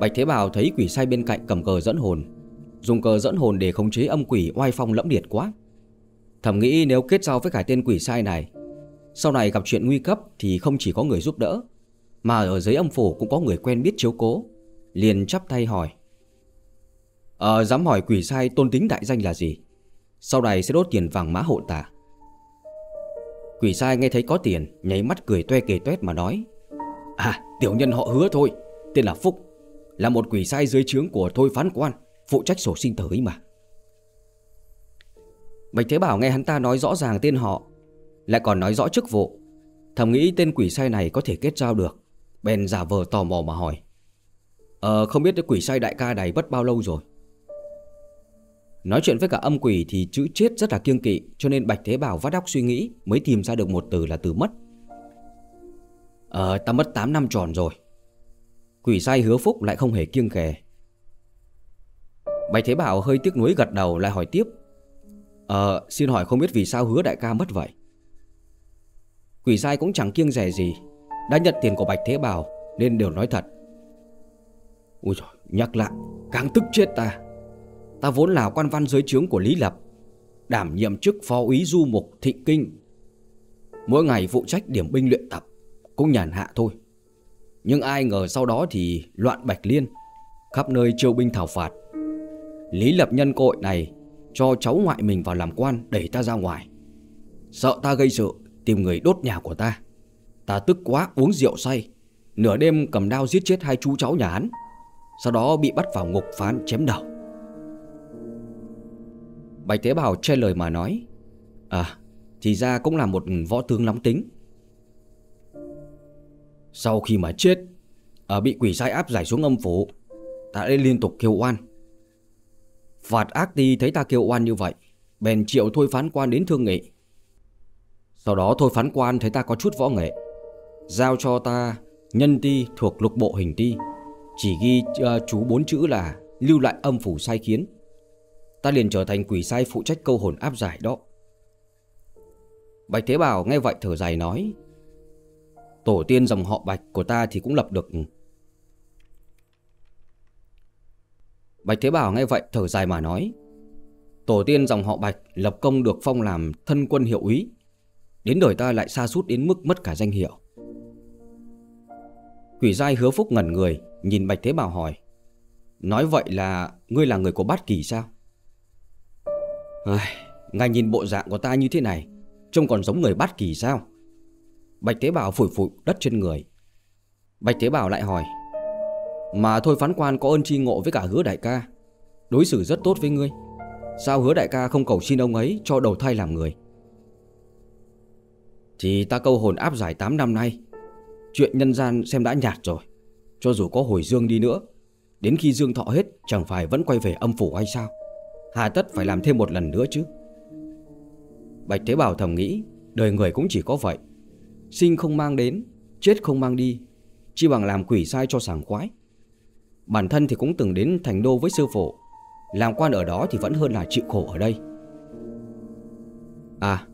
Bạch Thế Bảo thấy quỷ sai bên cạnh cầm cờ dẫn hồn, Dùng cờ dẫn hồn để khống chế âm quỷ oai phong lẫm liệt quá. Thầm nghĩ nếu kết giao với cả tên quỷ sai này, Sau này gặp chuyện nguy cấp thì không chỉ có người giúp đỡ, Mà ở dưới âm phủ cũng có người quen biết chiếu cố. Liền chắp tay hỏi. Ờ dám hỏi quỷ sai tôn tính đại danh là gì? Sau này sẽ đốt tiền vàng mã hộ tả Quỷ sai nghe thấy có tiền, Nháy mắt cười toe kề toét mà nói. À tiểu nhân họ hứa thôi, Tên là Phúc. Là một quỷ sai dưới trướng của Thôi Phán Quan, Phụ trách sổ sinh tử ấy mà. Bạch Thế Bảo nghe hắn ta nói rõ ràng tên họ, Lại còn nói rõ chức vụ. Thầm nghĩ tên quỷ sai này có thể kết giao được, Bèn giả vờ tò mò mà hỏi. Ờ không biết cái quỷ sai đại ca này mất bao lâu rồi. Nói chuyện với cả âm quỷ thì chữ chết rất là kiêng kỵ, Cho nên Bạch Thế Bảo vắt óc suy nghĩ Mới tìm ra được một từ là từ mất. Ờ ta mất 8 năm tròn rồi. Quỷ sai hứa phúc lại không hề kiêng kè. Bạch Thế Bảo hơi tiếc nuối gật đầu, lại hỏi tiếp. Ờ xin hỏi không biết vì sao hứa đại ca mất vậy? Quỷ sai cũng chẳng kiêng rẻ gì. Đã nhận tiền của Bạch Thế Bảo, Nên đều nói thật. Ui trời nhắc lại, Càng tức chết ta. Ta vốn là quan văn dưới trướng của Lý Lập, Đảm nhiệm chức phó úy du mục thịnh kinh. Mỗi ngày phụ trách điểm binh luyện tập, Cũng nhàn hạ thôi. Nhưng ai ngờ sau đó thì loạn Bạch Liên, Khắp nơi triều binh thảo phạt. Lý Lập nhân cội này Cho cháu ngoại mình vào làm quan Đẩy ta ra ngoài. Sợ ta gây sự, Tìm người đốt nhà của ta. Ta tức quá uống rượu say, Nửa đêm cầm đao giết chết hai chú cháu nhà hắn. Sau đó bị bắt vào ngục phán chém đầu. Bạch Tế Bảo che lời mà nói À thì ra cũng là một võ tướng nóng tính. Sau khi mà chết ở Bị quỷ sai áp giải xuống âm phủ, Ta đã liên tục kêu oan. Phạt ác ti thấy ta kêu oan như vậy, Bèn triệu thôi phán quan đến thương nghị. Sau đó thôi phán quan thấy ta có chút võ nghệ, Giao cho ta nhân ti thuộc lục bộ hình ti. Chỉ ghi uh, chú bốn chữ là Lưu lại âm phủ sai khiến. Ta liền trở thành quỷ sai phụ trách câu hồn áp giải đó. Bạch Thế Bảo nghe vậy thở dài nói Tổ tiên dòng họ Bạch của ta thì cũng lập được. Bạch Thế Bảo nghe vậy thở dài mà nói Tổ tiên dòng họ Bạch lập công được phong làm thân quân hiệu úy Đến đời ta lại xa sút đến mức mất cả danh hiệu. Quỷ giai hứa phúc ngẩn người Nhìn Bạch Thế Bảo hỏi Nói vậy là ngươi là người của bát kỳ sao? Ai, Ngài nhìn bộ dạng của ta như thế này Trông còn giống người bát kỳ sao? Bạch Thế Bảo phủi phủi đất trên người. Bạch Thế Bảo lại hỏi Mà thôi phán quan có ơn chi ngộ với cả hứa đại ca Đối xử rất tốt với ngươi. Sao hứa đại ca không cầu xin ông ấy Cho đầu thai làm người? Thì ta câu hồn áp giải 8 năm nay Chuyện nhân gian xem đã nhạt rồi. Cho dù có hồi dương đi nữa, Đến khi dương thọ hết, Chẳng phải vẫn quay về âm phủ hay sao? Hà tất phải làm thêm một lần nữa chứ. Bạch Thế Bảo thầm nghĩ, Đời người cũng chỉ có vậy. Sinh không mang đến, Chết không mang đi Chỉ bằng làm quỷ sai cho sảng khoái. Bản thân thì cũng từng đến thành đô với sư phụ, Làm quan ở đó thì vẫn hơn là chịu khổ ở đây. À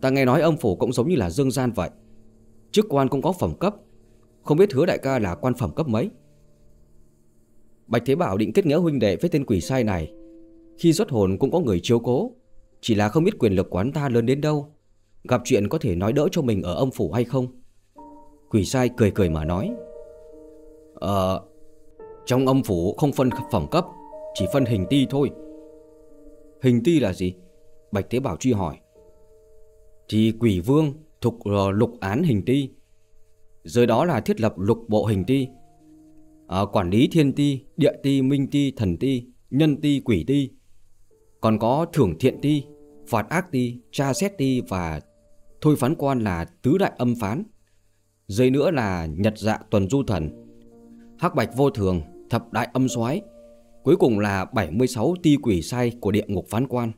Ta nghe nói âm phủ cũng giống như là dương gian vậy. Chức quan cũng có phẩm cấp không biết hứa đại ca là quan phẩm cấp mấy? Bạch Thế Bảo định kết nghĩa huynh đệ với tên quỷ sai này. Khi xuất hồn cũng có người chiếu cố. Chỉ là không biết quyền lực quán ta lớn đến đâu. Gặp chuyện có thể nói đỡ cho mình ở âm phủ hay không? Quỷ sai cười cười mà nói. Ờ Trong âm phủ không phân phẩm cấp, Chỉ phân hình ti thôi. Hình ti là gì? Bạch Thế Bảo truy hỏi. Thì quỷ vương thuộc lục án hình ti. Dưới đó là thiết lập lục bộ hình ti. À, Quản lý thiên ti, địa ti, minh ti, thần ti, nhân ti, quỷ ti. Còn có thưởng thiện ti, phạt ác ti, tra xét ti và thôi phán quan là tứ đại âm phán. Dưới nữa là nhật dạ tuần du thần Hắc bạch vô thường, thập đại âm soái. Cuối cùng là 76 ti quỷ sai của địa ngục phán quan.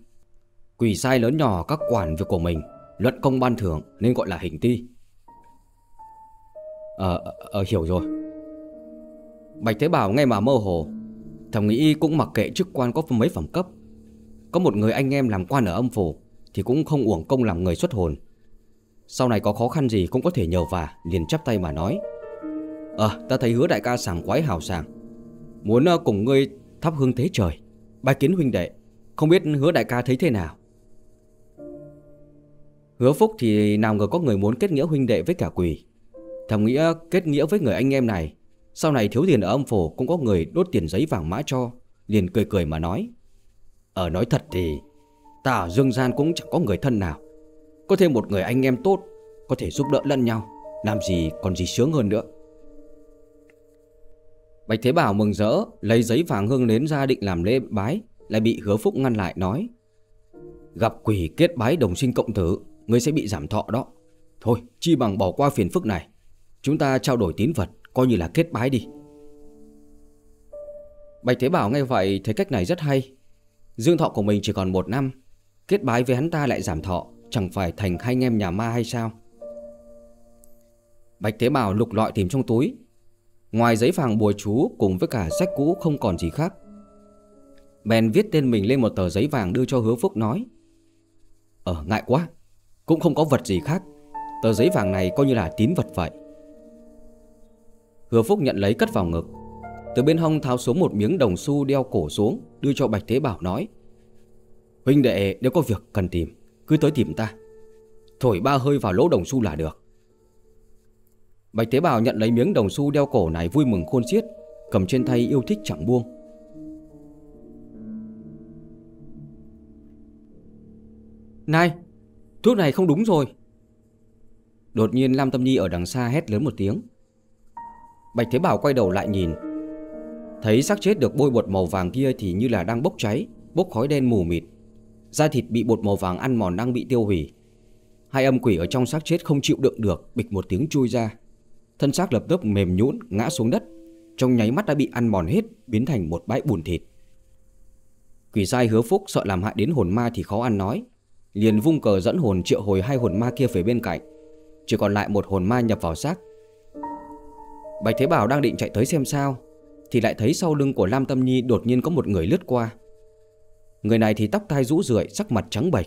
Quỷ sai lớn nhỏ các quản việc của mình Luận công ban thưởng nên gọi là hình ti. Ờ, ờ hiểu rồi. Bạch Thế Bảo ngay mà mơ hồ. Thầm nghĩ cũng mặc kệ chức quan có mấy phẩm cấp. Có một người anh em làm quan ở âm phủ Thì cũng không uổng công làm người xuất hồn. Sau này có khó khăn gì cũng có thể nhờ vả Liền chắp tay mà nói. Ờ ta thấy hứa đại ca sảng quái hào sảng. Muốn ờ, cùng ngươi thắp hương thế trời. Bài kiến huynh đệ. Không biết hứa đại ca thấy thế nào? Hứa Phúc thì nào ngờ có người muốn kết nghĩa huynh đệ với cả quỷ Thầm nghĩa kết nghĩa với người anh em này. Sau này thiếu tiền ở âm phủ cũng có người đốt tiền giấy vàng mã cho. Liền cười cười mà nói Ở nói thật thì Ta ở dương gian cũng chẳng có người thân nào. Có thêm một người anh em tốt Có thể giúp đỡ lẫn nhau, Làm gì còn gì sướng hơn nữa. Bạch Thế Bảo mừng rỡ, Lấy giấy vàng hương nến ra định làm lễ bái, Lại bị hứa phúc ngăn lại nói, Gặp quỷ kết bái đồng sinh cộng tử, Ngươi sẽ bị giảm thọ đó. Thôi, chi bằng bỏ qua phiền phức này. Chúng ta trao đổi tín vật, Coi như là kết bái đi. Bạch Thế Bảo nghe vậy, thấy cách này rất hay. Dương thọ của mình chỉ còn một năm, Kết bái với hắn ta lại giảm thọ, Chẳng phải thành hai anh em nhà ma hay sao? Bạch Thế Bảo lục lọi tìm trong túi. Ngoài giấy vàng bùa chú cùng với cả sách cũ không còn gì khác. Bèn viết tên mình lên một tờ giấy vàng đưa cho hứa phúc nói. Ờ ngại quá, Cũng không có vật gì khác. Tờ giấy vàng này coi như là tín vật vậy. Hứa phúc nhận lấy cất vào ngực. Từ bên hông tháo xuống một miếng đồng xu đeo cổ xuống, Đưa cho Bạch Thế Bảo nói, Huynh đệ, nếu có việc cần tìm, Cứ tới tìm ta. Thổi ba hơi vào lỗ đồng xu là được. Bạch Thế Bảo nhận lấy miếng đồng xu đeo cổ này vui mừng khôn xiết, Cầm trên tay yêu thích chẳng buông. Này, Thuốc này không đúng rồi. Đột nhiên Lam Tâm Nhi ở đằng xa hét lớn một tiếng. Bạch Thế Bảo quay đầu lại nhìn. Thấy xác chết được bôi bột màu vàng kia thì như là đang bốc cháy, Bốc khói đen mù mịt. Da thịt bị bột màu vàng ăn mòn đang bị tiêu hủy. Hai âm quỷ ở trong xác chết không chịu đựng được, Bịch một tiếng chui ra. Thân xác lập tức mềm nhũn, ngã xuống đất. Trong nháy mắt đã bị ăn mòn hết, Biến thành một bãi bùn thịt. Quỷ sai hứa phúc sợ làm hại đến hồn ma thì khó ăn nói. Liền vung cờ dẫn hồn triệu hồi hai hồn ma kia về bên cạnh. Chỉ còn lại một hồn ma nhập vào xác. Bạch Thế Bảo đang định chạy tới xem sao, Thì lại thấy sau lưng của Lam Tâm Nhi đột nhiên có một người lướt qua. Người này thì tóc tai rũ rượi, sắc mặt trắng bệch.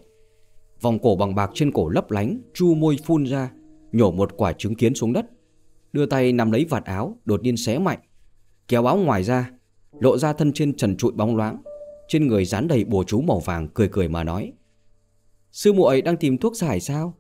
Vòng cổ bằng bạc trên cổ lấp lánh, Chu môi phun ra, Nhổ một quả trứng kiến xuống đất. Đưa tay nắm lấy vạt áo, Đột nhiên xé mạnh, Kéo áo ngoài ra, Lộ ra thân trên trần trụi bóng loáng. Trên người dán đầy bùa chú màu vàng, Cười cười mà nói, Sư muội đang tìm thuốc giải sao?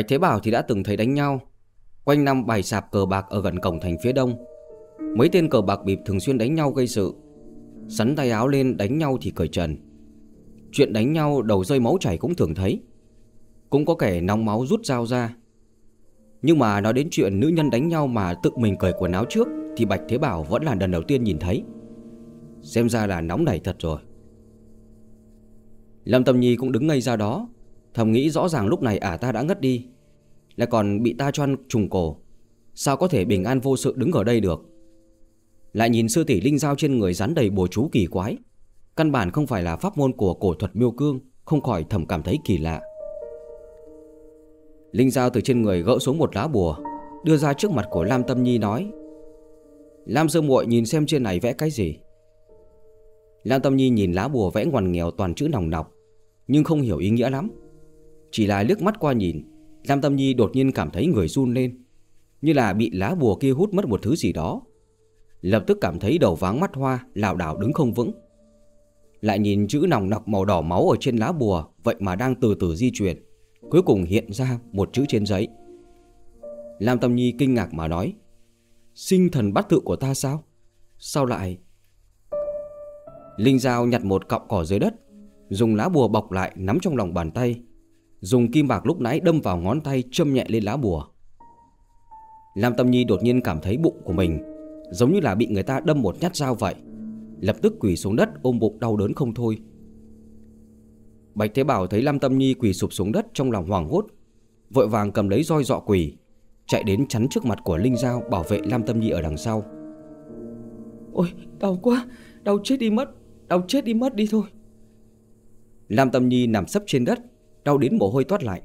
Bạch Thế Bảo thì đã từng thấy đánh nhau. Quanh năm bày sạp cờ bạc ở gần cổng thành phía đông. Mấy tên cờ bạc bịp thường xuyên đánh nhau gây sự. Sắn tay áo lên đánh nhau thì cởi trần. Chuyện đánh nhau đầu rơi máu chảy cũng thường thấy. Cũng có kẻ nóng máu rút dao ra. Nhưng mà nói đến chuyện nữ nhân đánh nhau mà tự mình cởi quần áo trước Thì Bạch Thế Bảo vẫn là lần đầu tiên nhìn thấy. Xem ra là nóng nảy thật rồi. Lâm Tâm Nhi cũng đứng ngay ra đó. Thầm nghĩ rõ ràng lúc này ả ta đã ngất đi. Lại còn bị ta cho ăn trùng cổ. Sao có thể bình an vô sự đứng ở đây được? Lại nhìn sư tỷ linh dao trên người rắn đầy bùa chú kỳ quái. Căn bản không phải là pháp môn của cổ thuật miêu cương, Không khỏi thầm cảm thấy kỳ lạ. Linh dao từ trên người gỡ xuống một lá bùa, Đưa ra trước mặt của Lam Tâm Nhi nói, Lam Sơ muội nhìn xem trên này vẽ cái gì? Lam Tâm Nhi nhìn lá bùa vẽ ngoằn nghèo toàn chữ nòng nọc, Nhưng không hiểu ý nghĩa lắm chỉ là liếc mắt qua nhìn Lam Tâm Nhi đột nhiên cảm thấy người run lên, Như là bị lá bùa kia hút mất một thứ gì đó. Lập tức cảm thấy đầu váng mắt hoa, lảo đảo đứng không vững. Lại nhìn chữ nòng nọc màu đỏ máu ở trên lá bùa, Vậy mà đang từ từ di chuyển, Cuối cùng hiện ra một chữ trên giấy. Lam Tâm Nhi kinh ngạc mà nói, Sinh thần bắt tự của ta sao? Sao lại... Linh Giao nhặt một cọng cỏ dưới đất, Dùng lá bùa bọc lại nắm trong lòng bàn tay Dùng kim bạc lúc nãy đâm vào ngón tay châm nhẹ lên lá bùa. Lam Tâm Nhi đột nhiên cảm thấy bụng của mình Giống như là bị người ta đâm một nhát dao vậy. Lập tức quỳ xuống đất ôm bụng đau đớn không thôi. Bạch Thế Bảo thấy Lam Tâm Nhi quỳ sụp xuống đất trong lòng hoảng hốt Vội vàng cầm lấy roi dọ quỳ Chạy đến chắn trước mặt của Linh Giao bảo vệ Lam Tâm Nhi ở đằng sau. Ôi đau quá Đau chết đi mất Đau chết đi mất đi thôi. Lam Tâm Nhi nằm sấp trên đất Đau đến mồ hôi toát lại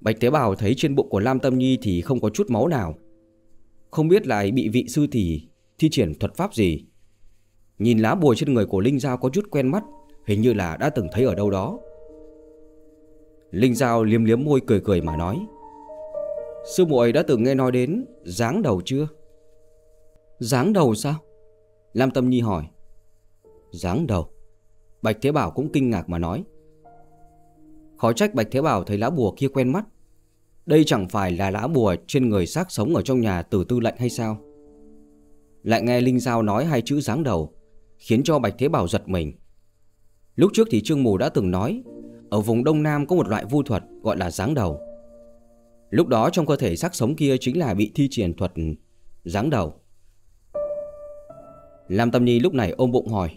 Bạch Tế Bào thấy trên bụng của Lam Tâm Nhi thì không có chút máu nào. Không biết lại bị vị sư thì thi triển thuật pháp gì. Nhìn lá bùa trên người của Linh Giao có chút quen mắt, Hình như là đã từng thấy ở đâu đó. Linh Giao liếm liếm môi cười cười mà nói, Sư muội đã từng nghe nói đến dáng đầu chưa? Dáng đầu sao? Lam Tâm Nhi hỏi. Dáng đầu. Bạch Thế Bảo cũng kinh ngạc mà nói Khó trách Bạch Thế Bảo thấy lá bùa kia quen mắt. Đây chẳng phải là lá bùa trên người xác sống ở trong nhà tử tư lệnh hay sao? Lại nghe Linh Giao nói hai chữ dáng đầu Khiến cho Bạch Thế Bảo giật mình. Lúc trước thì Trương Mù đã từng nói Ở vùng Đông Nam có một loại vu thuật gọi là dáng đầu. Lúc đó trong cơ thể xác sống kia chính là bị thi triển thuật dáng đầu. Lam Tâm Nhi lúc này ôm bụng hỏi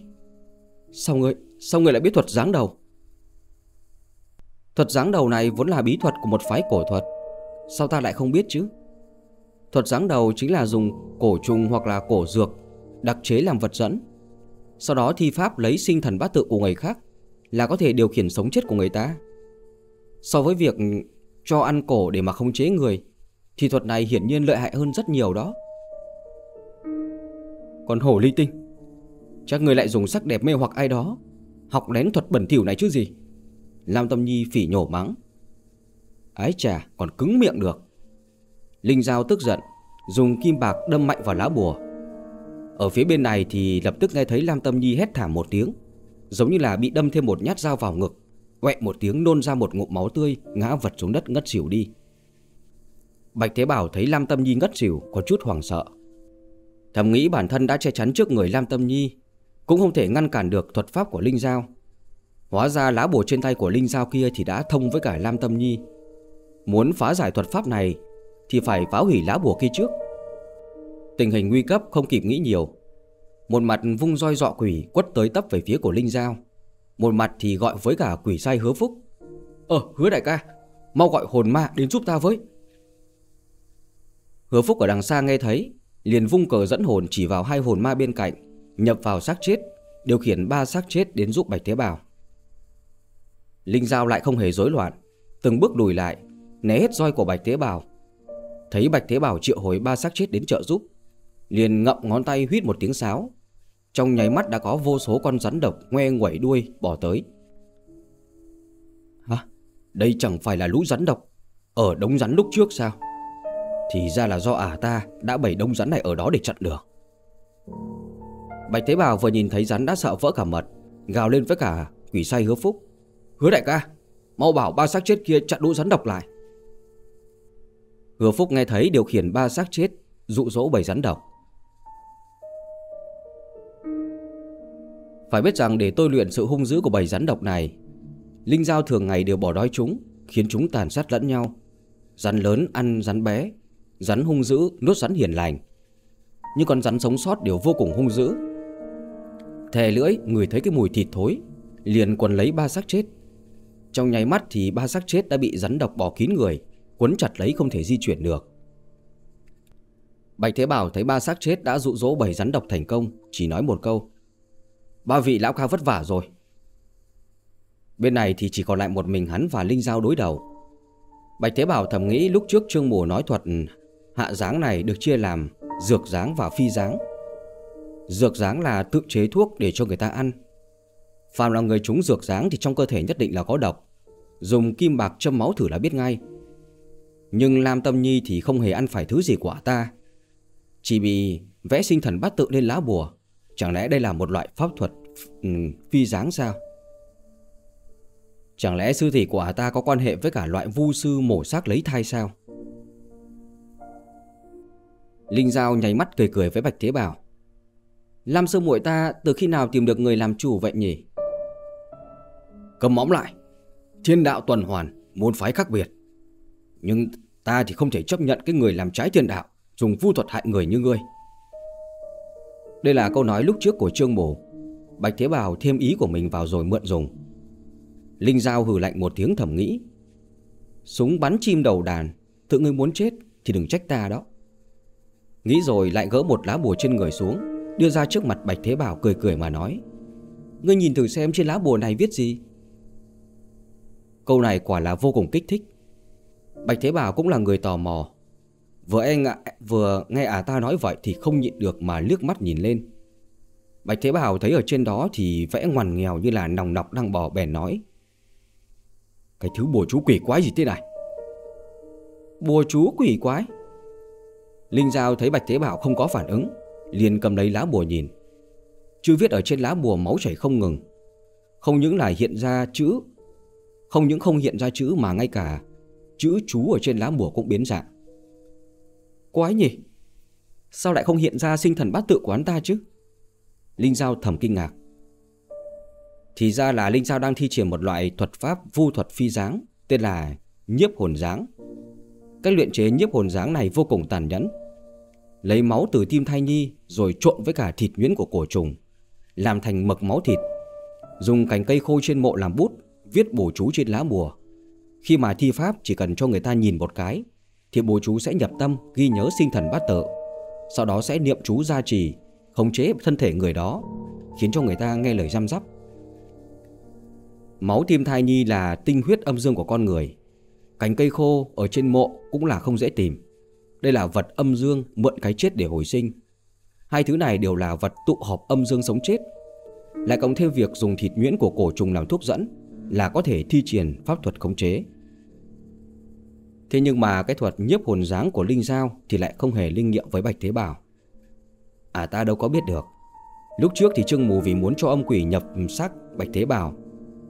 Sao ngươi, sao ngươi lại biết thuật dáng đầu? Thuật dáng đầu này vốn là bí thuật của một phái cổ thuật. Sao ta lại không biết chứ? Thuật dáng đầu chính là dùng cổ trùng hoặc là cổ dược, Đặc chế làm vật dẫn. Sau đó thi pháp lấy sinh thần bát tự của người khác Là có thể điều khiển sống chết của người ta. So với việc cho ăn cổ để mà khống chế người, Thì thuật này hiển nhiên lợi hại hơn rất nhiều đó. Còn hổ ly tinh, Chắc người lại dùng sắc đẹp mê hoặc ai đó, Học lén thuật bẩn thỉu này chứ gì? Lam Tâm Nhi phỉ nhổ mắng. Ái trà còn cứng miệng được. Linh Giao tức giận, Dùng kim bạc đâm mạnh vào lá bùa. Ở phía bên này thì lập tức nghe thấy Lam Tâm Nhi hét thảm một tiếng, Giống như là bị đâm thêm một nhát dao vào ngực, Quẹ một tiếng nôn ra một ngụm máu tươi, Ngã vật xuống đất ngất xỉu đi. Bạch Thế Bảo thấy Lam Tâm Nhi ngất xỉu, Có chút hoảng sợ. Thầm nghĩ bản thân đã che chắn trước người Lam Tâm Nhi, Cũng không thể ngăn cản được thuật pháp của Linh Giao. Hóa ra lá bùa trên tay của Linh Giao kia Thì đã thông với cả Lam Tâm Nhi. Muốn phá giải thuật pháp này Thì phải phá hủy lá bùa kia trước. Tình hình nguy cấp không kịp nghĩ nhiều. Một mặt vung roi dọ quỷ Quất tới tấp về phía của Linh Giao. Một mặt thì gọi với cả quỷ sai hứa phúc. Ờ hứa đại ca, Mau gọi hồn ma đến giúp ta với. Hứa phúc ở đằng xa nghe thấy, Liền vung cờ dẫn hồn chỉ vào hai hồn ma bên cạnh, Nhập vào xác chết, Điều khiển ba xác chết đến giúp Bạch Thế Bảo. Linh Giao lại không hề rối loạn Từng bước lùi lại Né hết roi của Bạch Thế Bảo Thấy Bạch Thế Bảo triệu hồi ba xác chết đến trợ giúp Liền ngậm ngón tay huýt một tiếng sáo trong nháy mắt đã có vô số con rắn độc ngoe nguẩy đuôi bỏ tới. Hả? Đây chẳng phải là lũ rắn độc ở đống rắn lúc trước sao? Thì ra là do ả à ta đã bày đống rắn này ở đó để chặn đường. Bạch Thế Bảo vừa nhìn thấy rắn đã sợ vỡ cả mật, gào lên với cả quỷ say hứa phúc. Hứa đại ca, mau bảo ba xác chết kia chặn đũ rắn độc lại. Hứa Phúc nghe thấy điều khiển ba xác chết dụ dỗ bầy rắn độc. Phải biết rằng để tôi luyện sự hung dữ của bầy rắn độc này Linh Giao thường ngày đều bỏ đói chúng Khiến chúng tàn sát lẫn nhau Rắn lớn ăn rắn bé Rắn hung dữ nuốt rắn hiền lành Nhưng con rắn sống sót đều vô cùng hung dữ Thè lưỡi người thấy cái mùi thịt thối Liền quần lấy ba xác chết trong nháy mắt thì ba xác chết đã bị rắn độc bỏ kín người, Quấn chặt lấy không thể di chuyển được. Bạch Thế Bảo thấy ba xác chết đã dụ dỗ bầy rắn độc thành công, Chỉ nói một câu, Ba vị lão ca vất vả rồi. Bên này thì chỉ còn lại một mình hắn và Linh Giao đối đầu. Bạch Thế Bảo thầm nghĩ lúc trước Trương Mù nói thuật, Hạ dáng này được chia làm Dược dáng và phi dáng Dược dáng là tự chế thuốc để cho người ta ăn. Phàm là người trúng dược dáng thì trong cơ thể nhất định là có độc. Dùng kim bạc châm máu thử là biết ngay Nhưng Lam Tâm Nhi thì không hề ăn phải thứ gì của ta Chỉ bị vẽ sinh thần bát tự lên lá bùa, Chẳng lẽ đây là một loại pháp thuật ừ, phi dáng sao? Chẳng lẽ sư tỷ của ta có quan hệ với cả loại vu sư mổ xác lấy thai sao? Linh Giao nháy mắt cười cười với Bạch Thế Bảo. Lam sư muội ta từ khi nào tìm được người làm chủ vậy nhỉ? Cầm móng lại. Thiên đạo tuần hoàn, môn phái khác biệt. Nhưng ta thì không thể chấp nhận cái người làm trái thiên đạo, dùng vu thuật hại người như ngươi. Đây là câu nói lúc trước của Trương bổ Bạch Thế Bảo thêm ý của mình vào rồi mượn dùng. Linh Giao hừ lạnh một tiếng thầm nghĩ. Súng bắn chim đầu đàn Tự ngươi muốn chết thì đừng trách ta đó. Nghĩ rồi lại gỡ một lá bùa trên người xuống Đưa ra trước mặt Bạch Thế Bảo cười cười mà nói. Ngươi nhìn thử xem trên lá bùa này viết gì Câu này quả là vô cùng kích thích. Bạch Thế Bảo cũng là người tò mò. Vừa, e anh, vừa nghe ả à ta nói vậy thì không nhịn được mà liếc mắt nhìn lên. Bạch Thế Bảo thấy ở trên đó thì vẽ ngoằn nghèo như là nòng nọc đang bò bèn nói Cái thứ bùa chú quỷ quái gì thế này? Bùa chú quỷ quái? Linh Giao thấy Bạch Thế Bảo không có phản ứng liền cầm lấy lá bùa nhìn. Chữ viết ở trên lá bùa máu chảy không ngừng. Không những là hiện ra chữ không những không hiện ra chữ mà ngay cả Chữ chú ở trên lá bùa cũng biến dạng. Quái nhỉ? Sao lại không hiện ra sinh thần bát tự của hắn ta chứ? Linh Giao thầm kinh ngạc. Thì ra là Linh Giao đang thi triển một loại thuật pháp vu thuật phi dáng Tên là nhiếp hồn dáng Cách luyện chế nhiếp hồn dáng này vô cùng tàn nhẫn. Lấy máu từ tim thai nhi Rồi trộn với cả thịt nhuyễn của cổ trùng, Làm thành mực máu thịt, Dùng cành cây khô trên mộ làm bút Viết bổ chú trên lá bùa. Khi mà thi pháp chỉ cần cho người ta nhìn một cái, Thì bổ chú sẽ nhập tâm Ghi nhớ sinh thần bát tự. Sau đó sẽ niệm chú gia trì, khống chế thân thể người đó, Khiến cho người ta nghe lời răm rắp Máu tim thai nhi là tinh huyết âm dương của con người. Cánh cây khô ở trên mộ cũng là không dễ tìm. Đây là vật âm dương mượn cái chết để hồi sinh. Hai thứ này đều là vật tụ họp âm dương sống chết. Lại cộng thêm việc dùng thịt nhuyễn của cổ trùng làm thuốc dẫn. Là có thể thi triển pháp thuật khống chế. Thế nhưng mà cái thuật nhiếp hồn dáng của Linh Giao Thì lại không hề linh nghiệm với Bạch Thế Bảo. À ta đâu có biết được. Lúc trước thì Trương Mù vì muốn cho âm quỷ nhập xác Bạch Thế Bảo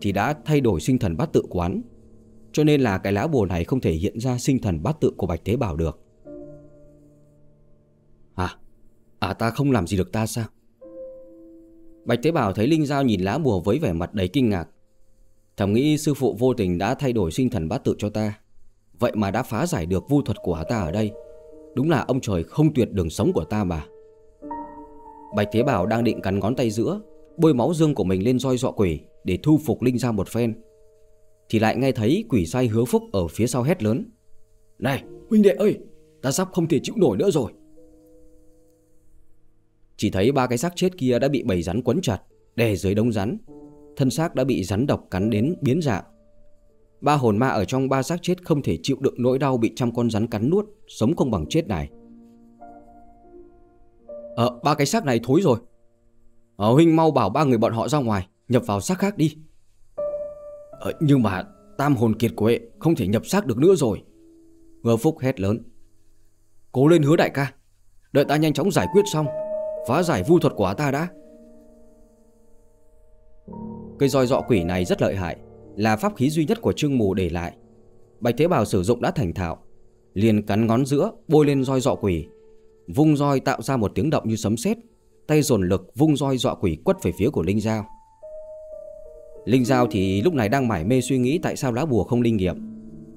Thì đã thay đổi sinh thần bát tự quán. Cho nên là cái lá bùa này không thể hiện ra sinh thần bát tự của Bạch Thế Bảo được. À À ta không làm gì được ta sao? Bạch Thế Bảo thấy Linh Giao nhìn lá bùa với vẻ mặt đầy kinh ngạc. Thầm nghĩ sư phụ vô tình đã thay đổi sinh thần bát tự cho ta. Vậy mà đã phá giải được vu thuật của ta ở đây. Đúng là ông trời không tuyệt đường sống của ta mà. Bạch Thế Bảo đang định cắn ngón tay giữa, Bôi máu dương của mình lên roi dọa quỷ Để thu phục Linh ra một phen. Thì lại nghe thấy quỷ sai hứa phúc Ở phía sau hét lớn. Này, huynh đệ ơi, Ta sắp không thể chịu nổi nữa rồi. Chỉ thấy ba cái xác chết kia đã bị bầy rắn quấn chặt, Đè dưới đống rắn. Thân xác đã bị rắn độc cắn đến biến dạng Ba hồn ma ở trong ba xác chết không thể chịu đựng nỗi đau bị trăm con rắn cắn nuốt Sống không bằng chết này Ờ, ba cái xác này thối rồi. Ờ, huynh mau bảo ba người bọn họ ra ngoài, nhập vào xác khác đi. Ờ, nhưng mà tam hồn kiệt của không thể nhập xác được nữa rồi. Ngơ Phúc hét lớn. Cố lên hứa đại ca, đợi ta nhanh chóng giải quyết xong, phá giải vu thuật của ta đã. Cây roi dọ quỷ này rất lợi hại, là pháp khí duy nhất của Trương Mù để lại. Bạch Thế Bảo sử dụng đã thành thạo, liền cắn ngón giữa bôi lên roi dọ quỷ. Vung roi tạo ra một tiếng động như sấm sét Tay dồn lực vung roi dọa quỷ quất về phía của Linh Giao. Linh Giao thì lúc này đang mải mê suy nghĩ tại sao lá bùa không linh nghiệm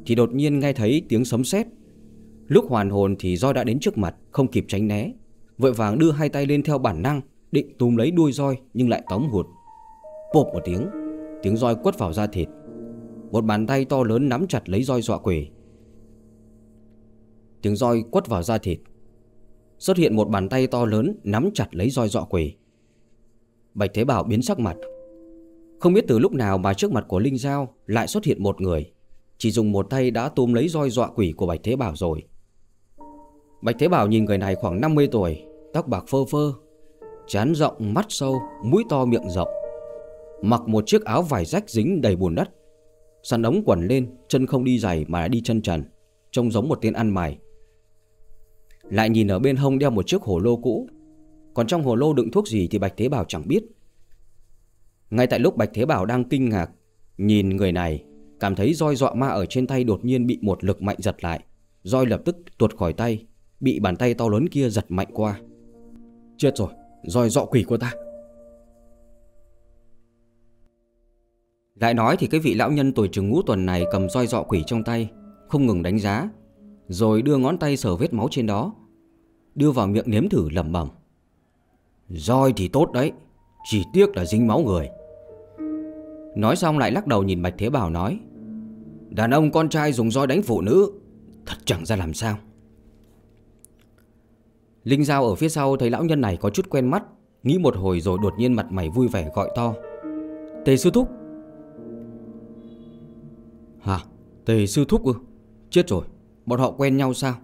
Thì đột nhiên nghe thấy tiếng sấm sét. Lúc hoàn hồn thì roi đã đến trước mặt Không kịp tránh né Vội vàng đưa hai tay lên theo bản năng Định túm lấy đuôi roi nhưng lại tóm hụt. Bộp một tiếng Tiếng roi quất vào da thịt. Một bàn tay to lớn nắm chặt lấy roi dọa quỷ Tiếng roi quất vào da thịt. Xuất hiện một bàn tay to lớn Nắm chặt lấy roi dọa quỷ Bạch Thế Bảo biến sắc mặt. Không biết từ lúc nào mà trước mặt của Linh Giao Lại xuất hiện một người. Chỉ dùng một tay đã tôm lấy roi dọa quỷ của Bạch Thế Bảo rồi. Bạch Thế Bảo nhìn người này khoảng 50 tuổi Tóc bạc phơ phơ Chán rộng, mắt sâu, mũi to miệng rộng. Mặc một chiếc áo vải rách dính đầy bùn đất. Săn ống quần lên, Chân không đi giày mà đi chân trần, Trông giống một tên ăn mày. Lại nhìn ở bên hông đeo một chiếc hồ lô cũ. Còn trong hồ lô đựng thuốc gì thì Bạch Thế Bảo chẳng biết. Ngay tại lúc Bạch Thế Bảo đang kinh ngạc, Nhìn người này, Cảm thấy roi dọa ma ở trên tay đột nhiên bị một lực mạnh giật lại. Roi lập tức tuột khỏi tay, Bị bàn tay to lớn kia giật mạnh qua. Chết rồi, Roi dọa quỷ của ta. Lại nói thì cái vị lão nhân tuổi trường ngũ tuần này cầm roi dọ quỷ trong tay, Không ngừng đánh giá, rồi đưa ngón tay sờ vết máu trên đó, Đưa vào miệng nếm thử lẩm bẩm. Roi thì tốt đấy, Chỉ tiếc là dính máu người. Nói xong lại lắc đầu nhìn Bạch Thế Bảo nói, Đàn ông con trai dùng roi đánh phụ nữ, Thật chẳng ra làm sao. Linh Giao ở phía sau thấy lão nhân này có chút quen mắt, Nghĩ một hồi rồi đột nhiên mặt mày vui vẻ gọi to. Tề sư thúc Hả? Tề sư thúc ư? Chết rồi, bọn họ quen nhau sao?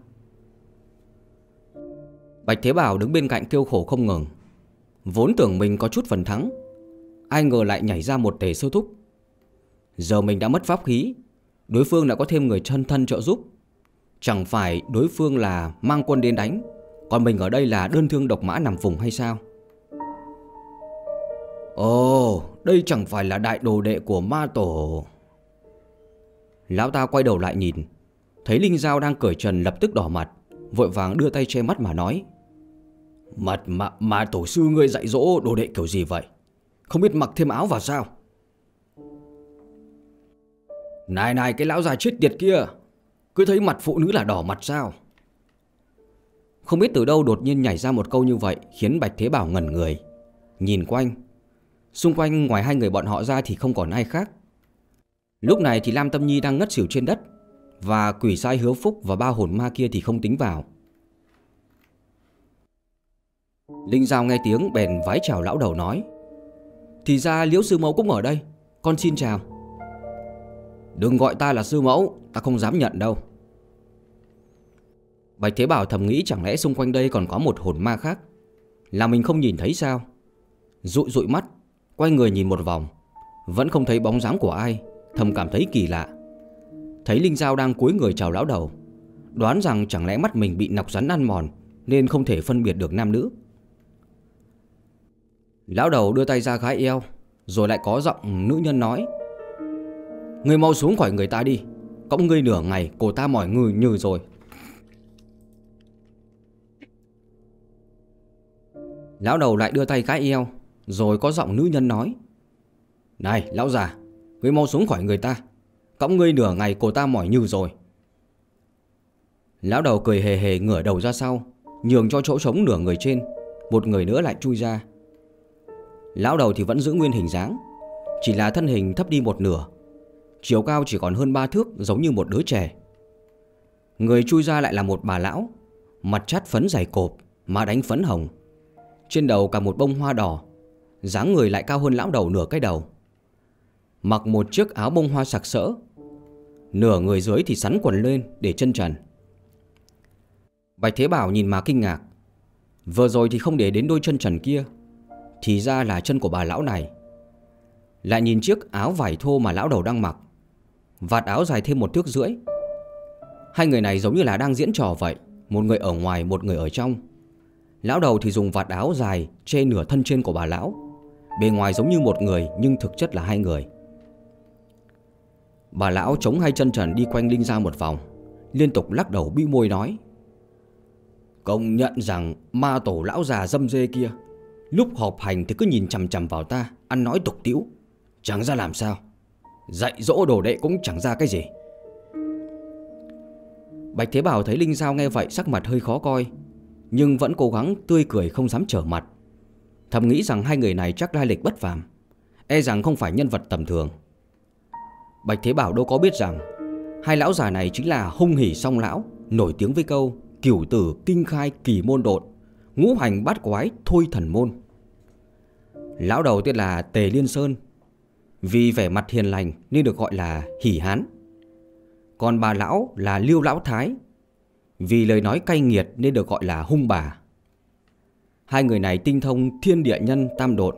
Bạch Thế Bảo đứng bên cạnh kêu khổ không ngừng Vốn tưởng mình có chút phần thắng Ai ngờ lại nhảy ra một tề sư thúc Giờ mình đã mất pháp khí Đối phương đã có thêm người chân thân trợ giúp Chẳng phải đối phương là mang quân đến đánh Còn mình ở đây là đơn thương độc mã nằm vùng hay sao Ồ đây chẳng phải là đại đồ đệ của ma tổ Lão ta quay đầu lại nhìn. Thấy Linh Giao đang cởi trần lập tức đỏ mặt Vội vàng đưa tay che mắt mà nói. Mặt mà, mà tổ sư ngươi dạy dỗ đồ đệ kiểu gì vậy? Không biết mặc thêm áo vào sao? Này này cái lão già chết tiệt kia Cứ thấy mặt phụ nữ là đỏ mặt sao? Không biết từ đâu đột nhiên nhảy ra một câu như vậy Khiến Bạch Thế Bảo ngẩn người. Nhìn quanh Xung quanh ngoài hai người bọn họ ra thì không còn ai khác. Lúc này thì Lam Tâm Nhi đang ngất xỉu trên đất Và quỷ sai hứa phúc và ba hồn ma kia thì không tính vào. Linh Giao nghe tiếng bèn vái chào lão đầu nói, Thì ra Liễu Sư Mẫu cũng ở đây, Con xin chào. Đừng gọi ta là Sư Mẫu, Ta không dám nhận đâu. Bạch Thế Bảo thầm nghĩ chẳng lẽ xung quanh đây còn có một hồn ma khác, Là mình không nhìn thấy sao? Rụi rụi mắt, Quay người nhìn một vòng, Vẫn không thấy bóng dáng của ai. Thầm cảm thấy kỳ lạ. Thấy Linh Giao đang cúi người chào lão đầu, Đoán rằng chẳng lẽ mắt mình bị nọc rắn ăn mòn Nên không thể phân biệt được nam nữ. Lão đầu đưa tay ra gái eo, Rồi lại có giọng nữ nhân nói Người mau xuống khỏi người ta đi, Cõng ngươi nửa ngày Cổ ta mỏi người như rồi. Lão đầu lại đưa tay gái eo, Rồi có giọng nữ nhân nói, Này, lão già Ngươi mau xuống khỏi người ta. Cõng ngươi nửa ngày cổ ta mỏi như rồi. Lão đầu cười hề hề ngửa đầu ra sau, Nhường cho chỗ trống nửa người trên, Một người nữa lại chui ra. Lão đầu thì vẫn giữ nguyên hình dáng, Chỉ là thân hình thấp đi một nửa, Chiều cao chỉ còn hơn ba thước, Giống như một đứa trẻ. Người chui ra lại là một bà lão, Mặt chát phấn dày cộp, Má đánh phấn hồng, Trên đầu cả một bông hoa đỏ, dáng người lại cao hơn lão đầu nửa cái đầu. Mặc một chiếc áo bông hoa sặc sỡ. Nửa người dưới thì sắn quần lên để chân trần. Bạch Thế Bảo nhìn mà kinh ngạc. Vừa rồi thì không để đến đôi chân trần kia, Thì ra là chân của bà lão này. Lại nhìn chiếc áo vải thô mà lão đầu đang mặc, Vạt áo dài thêm một thước rưỡi. Hai người này giống như là đang diễn trò vậy, Một người ở ngoài, một người ở trong. Lão đầu thì dùng vạt áo dài Che nửa thân trên của bà lão, Bề ngoài giống như một người Nhưng thực chất là hai người. Bà lão chống hai chân trần đi quanh Linh giao một vòng, Liên tục lắc đầu bi môi nói, Công nhận rằng ma tổ lão già dâm dê kia, Lúc họp hành thì cứ nhìn chằm chằm vào ta, Ăn nói tục tiễu. Chẳng ra làm sao, Dạy dỗ đồ đệ cũng chẳng ra cái gì. Bạch Thế Bảo thấy Linh Giao nghe vậy sắc mặt hơi khó coi, Nhưng vẫn cố gắng tươi cười không dám trở mặt. Thầm nghĩ rằng hai người này chắc lai lịch bất phàm E rằng không phải nhân vật tầm thường. Bạch Thế Bảo đâu có biết rằng Hai lão già này chính là hung hỉ song lão, Nổi tiếng với câu Cửu tử kinh khai kỳ môn độn Ngũ hành bát quái thôi thần môn. Lão đầu tên là Tề Liên Sơn, Vì vẻ mặt hiền lành nên được gọi là hỉ hán. Còn bà lão là Liêu Lão Thái, Vì lời nói cay nghiệt nên được gọi là hung bà. Hai người này tinh thông thiên địa nhân tam độn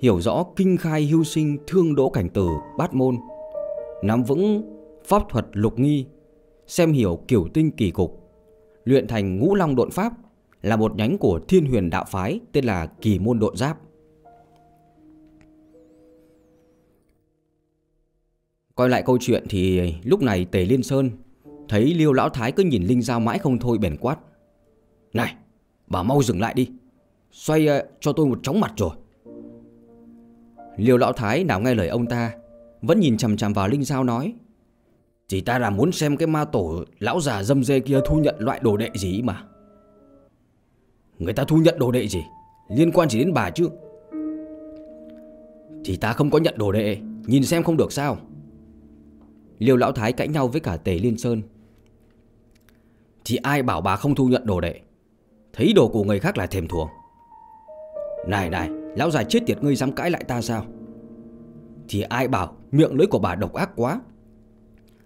Hiểu rõ kinh khai hưu sinh thương đỗ cảnh tử bát môn. Nắm vững pháp thuật lục nghi, Xem hiểu kiểu tinh kỳ cục, Luyện thành ngũ long độn pháp Là một nhánh của thiên huyền đạo phái Tên là kỳ môn độn giáp. Coi lại câu chuyện thì lúc này Tề Liên Sơn Thấy Liêu Lão Thái cứ nhìn Linh Giao mãi không thôi bền quát, Này, bà mau dừng lại đi, Xoay ờ, cho tôi một chóng mặt rồi. Liêu Lão Thái nào nghe lời ông ta vẫn nhìn chằm chằm vào Linh Giao nói, Chỉ ta là muốn xem cái ma tổ Lão già dâm dê kia thu nhận loại đồ đệ gì mà. Người ta thu nhận đồ đệ gì? Liên quan chỉ đến bà chứ? Thì ta không có nhận đồ đệ, Nhìn xem không được sao? Liêu Lão Thái cãi nhau với cả Tề Liên Sơn. Thì ai bảo bà không thu nhận đồ đệ? Thấy đồ của người khác là thèm thuồng. Này này, Lão già chết tiệt, ngươi dám cãi lại ta sao? Thì ai bảo Miệng lưỡi của bà độc ác quá?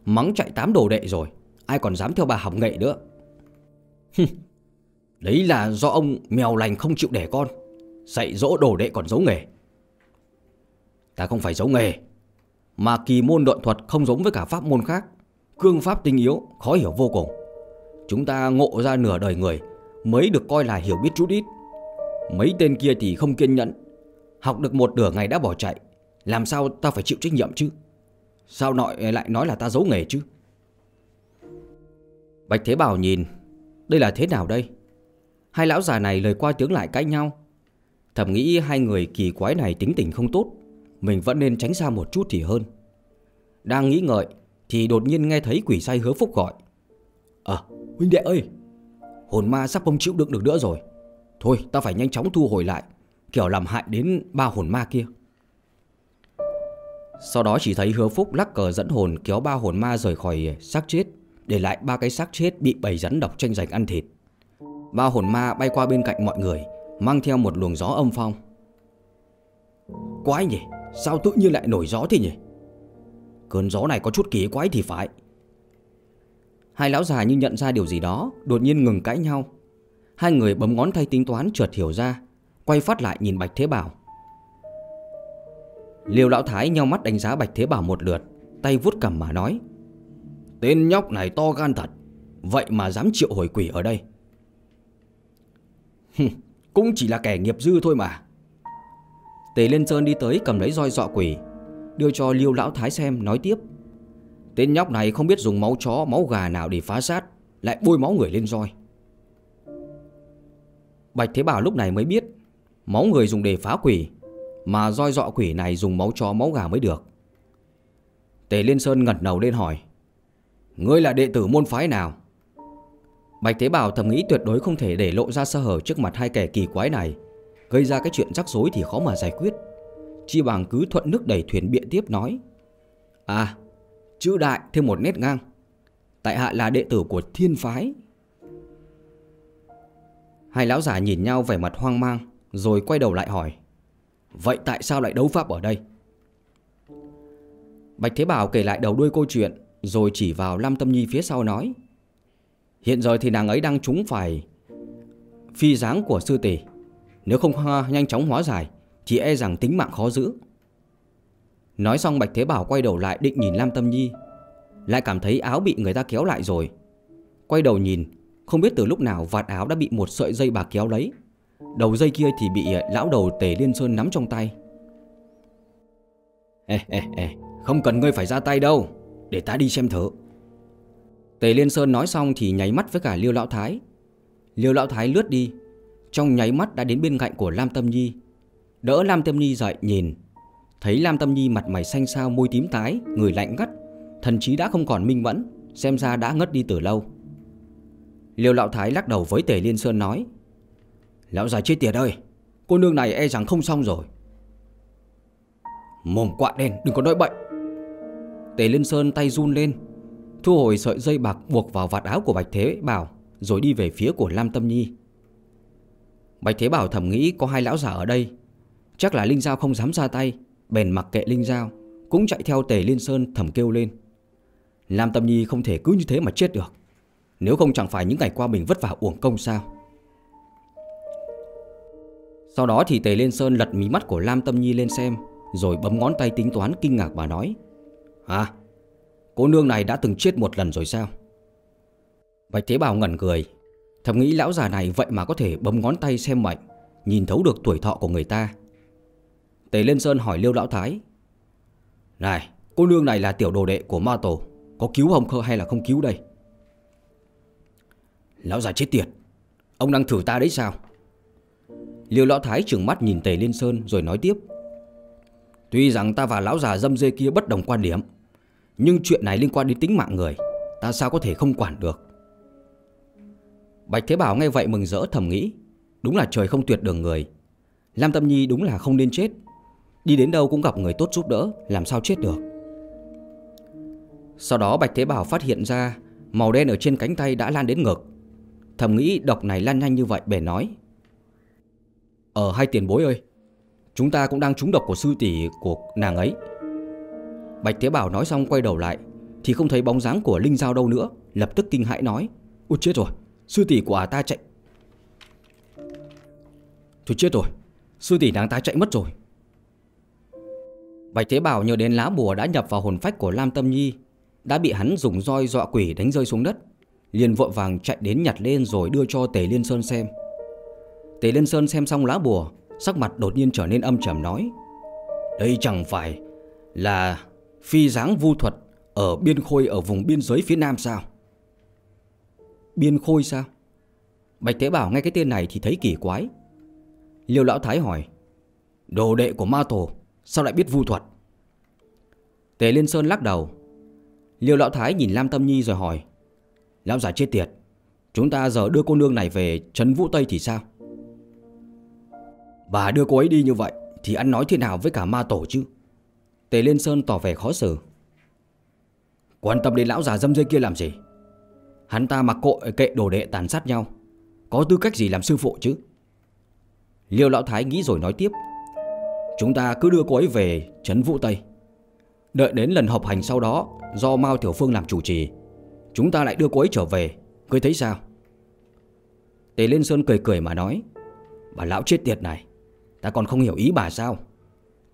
Mắng chạy tám đồ đệ rồi, Ai còn dám theo bà học nghệ nữa. Đấy là do ông mèo lành không chịu đẻ con, Dạy dỗ đồ đệ còn giấu nghề. Ta không phải giấu nghề, Mà kỳ môn đoạn thuật không giống với cả pháp môn khác, Cương pháp tinh yếu, Khó hiểu vô cùng. Chúng ta ngộ ra nửa đời người Mới được coi là hiểu biết chút ít. Mấy tên kia thì không kiên nhẫn, Học được một nửa ngày đã bỏ chạy. Làm sao ta phải chịu trách nhiệm chứ? Sao nội lại nói là ta giấu nghề chứ? Bạch Thế Bảo nhìn, Đây là thế nào đây? Hai lão già này lời qua tiếng lại cãi nhau. Thầm nghĩ hai người kỳ quái này tính tình không tốt, Mình vẫn nên tránh xa một chút thì hơn. Đang nghĩ ngợi Thì đột nhiên nghe thấy quỷ say hứa phúc gọi. Ờ huynh đệ ơi, Hồn ma sắp không chịu đựng được nữa rồi. Thôi ta phải nhanh chóng thu hồi lại, Kiểu làm hại đến ba hồn ma kia. Sau đó chỉ thấy hứa phúc lắc cờ dẫn hồn kéo ba hồn ma rời khỏi xác chết, Để lại ba cái xác chết bị bầy rắn độc tranh giành ăn thịt. Ba hồn ma bay qua bên cạnh mọi người, Mang theo một luồng gió âm phong. Quái nhỉ, Sao tự nhiên lại nổi gió thế nhỉ? Cơn gió này có chút kỳ quái thì phải. Hai lão già như nhận ra điều gì đó, Đột nhiên ngừng cãi nhau. Hai người bấm ngón tay tính toán chợt hiểu ra, Quay phát lại nhìn Bạch Thế Bảo. Liêu lão thái nhau mắt đánh giá Bạch Thế Bảo một lượt, Tay vuốt cầm mà nói, Tên nhóc này to gan thật, Vậy mà dám triệu hồi quỷ ở đây. Cũng chỉ là kẻ nghiệp dư thôi mà. Tề Liên Sơn đi tới cầm lấy roi dọa quỷ, Đưa cho Liêu Lão Thái xem, nói tiếp, Tên nhóc này không biết dùng máu chó, máu gà nào để phá sát, Lại bôi máu người lên roi. Bạch Thế Bảo lúc này mới biết, Máu người dùng để phá quỷ mà roi dọ quỷ này dùng máu chó, máu gà mới được. Tề Liên Sơn ngật đầu lên hỏi, Ngươi là đệ tử môn phái nào? Bạch Thế Bảo thầm nghĩ tuyệt đối không thể để lộ ra sơ hở trước mặt hai kẻ kỳ quái này. Gây ra cái chuyện rắc rối thì khó mà giải quyết. Chi bằng cứ thuận nước đẩy thuyền biện tiếp nói À Chữ đại thêm một nét ngang. Tại hạ là đệ tử của thiên phái. Hai lão giả nhìn nhau vẻ mặt hoang mang, Rồi quay đầu lại hỏi Vậy tại sao lại đấu pháp ở đây? Bạch Thế Bảo kể lại đầu đuôi câu chuyện, Rồi chỉ vào Lam Tâm Nhi phía sau nói, Hiện giờ thì nàng ấy đang trúng phải Phi dáng của sư tỷ. Nếu không nhanh chóng hóa giải Thì e rằng tính mạng khó giữ. Nói xong, Bạch Thế Bảo quay đầu lại định nhìn Lam Tâm Nhi, Lại cảm thấy áo bị người ta kéo lại rồi. Quay đầu nhìn, Không biết từ lúc nào vạt áo đã bị một sợi dây bạc kéo lấy. Đầu dây kia thì bị ờ, lão đầu Tề Liên Sơn nắm trong tay. Ê, ê, ê, không cần ngươi phải ra tay đâu Để ta đi xem thử. Tề Liên Sơn nói xong thì nháy mắt với cả Liêu Lão Thái. Liêu Lão Thái lướt đi Trong nháy mắt đã đến bên cạnh của Lam Tâm Nhi. Đỡ Lam Tâm Nhi dậy nhìn. Thấy Lam Tâm Nhi mặt mày xanh xao môi tím tái Người lạnh ngắt Thần trí đã không còn minh mẫn Xem ra đã ngất đi từ lâu. Liêu Lão Thái lắc đầu với Tề Liên Sơn nói Lão già chết tiệt ơi, Cô nương này e rằng không xong rồi. Mồm quạ đen, đừng có nói bệnh Tề Liên Sơn tay run lên, Thu hồi sợi dây bạc buộc vào vạt áo của Bạch Thế Bảo, Rồi đi về phía của Lam Tâm Nhi. Bạch Thế Bảo thầm nghĩ có hai lão giả ở đây, Chắc là Linh Giao không dám ra tay, Bèn mặc kệ Linh Giao, Cũng chạy theo Tề Liên Sơn thầm kêu lên. Lam Tâm Nhi không thể cứ như thế mà chết được, Nếu không chẳng phải những ngày qua mình vất vả uổng công sao? Sau đó thì Tề Liên Sơn lật mí mắt của Lam Tâm Nhi lên xem, Rồi bấm ngón tay tính toán kinh ngạc và nói à Cô nương này đã từng chết một lần rồi sao? Bạch Thế Bảo ngẩn cười Thầm nghĩ lão già này vậy mà có thể bấm ngón tay xem mệnh Nhìn thấu được tuổi thọ của người ta. Tề liên Sơn hỏi Liêu Lão Thái, Này, Cô nương này là tiểu đồ đệ của ma tổ, Có cứu không khơ hay là không cứu đây? Lão già chết tiệt, Ông đang thử ta đấy sao? Liêu Lão Thái trừng mắt nhìn Tề Liên Sơn rồi nói tiếp. Tuy rằng ta và lão già dâm dê kia bất đồng quan điểm, Nhưng chuyện này liên quan đến tính mạng người, Ta sao có thể không quản được? Bạch Thế Bảo nghe vậy mừng rỡ thầm nghĩ, Đúng là trời không tuyệt đường người. Lam Tâm Nhi đúng là không nên chết. Đi đến đâu cũng gặp người tốt giúp đỡ, Làm sao chết được? Sau đó Bạch Thế Bảo phát hiện ra Màu đen ở trên cánh tay đã lan đến ngực. Thầm nghĩ độc này lan nhanh như vậy, bèn nói ở ờ, hai tiền bối ơi. Chúng ta cũng đang trúng độc của sư tỷ của nàng ấy. Bạch Thế Bảo nói xong quay đầu lại Thì không thấy bóng dáng của Linh Giao đâu nữa Lập tức kinh hãi nói Ôi chết rồi Sư tỷ của à ta chạy. Thôi chết rồi Sư tỷ nàng ta chạy mất rồi. Bạch Thế Bảo nhờ đến lá bùa đã nhập vào hồn phách của Lam Tâm Nhi Đã bị hắn dùng roi dọa quỷ đánh rơi xuống đất liền vội vàng chạy đến nhặt lên rồi đưa cho Tề Liên Sơn xem. Tề Liên Sơn xem xong lá bùa, Sắc mặt đột nhiên trở nên âm trầm nói, Đây chẳng phải là phi dáng vu thuật Ở biên khôi ở vùng biên giới phía nam sao? Biên khôi sao? Bạch Tế Bảo nghe cái tên này thì thấy kỳ quái. Liêu Lão Thái hỏi, Đồ đệ của ma tổ, Sao lại biết vu thuật? Tề Liên Sơn lắc đầu. Liêu Lão Thái nhìn Lam Tâm Nhi rồi hỏi, Lão già chết tiệt, Chúng ta giờ đưa cô nương này về Trấn Vũ Tây thì sao? Bà đưa cô ấy đi như vậy, Thì ăn nói thế nào với cả ma tổ chứ? Tề Liên Sơn tỏ vẻ khó xử. Quan tâm đến lão già dâm dây kia làm gì? Hắn ta mặc cội kệ đồ đệ tàn sát nhau. Có tư cách gì làm sư phụ chứ? Liêu Lão Thái nghĩ rồi nói tiếp. Chúng ta cứ đưa cô ấy về Trấn Vũ Tây. Đợi đến lần họp hành sau đó, Do Mao Tiểu Phương làm chủ trì, Chúng ta lại đưa cô ấy trở về. Ngươi thấy sao? Tề Liên Sơn cười cười mà nói, Bà lão chết tiệt này. Ta còn không hiểu ý bà sao?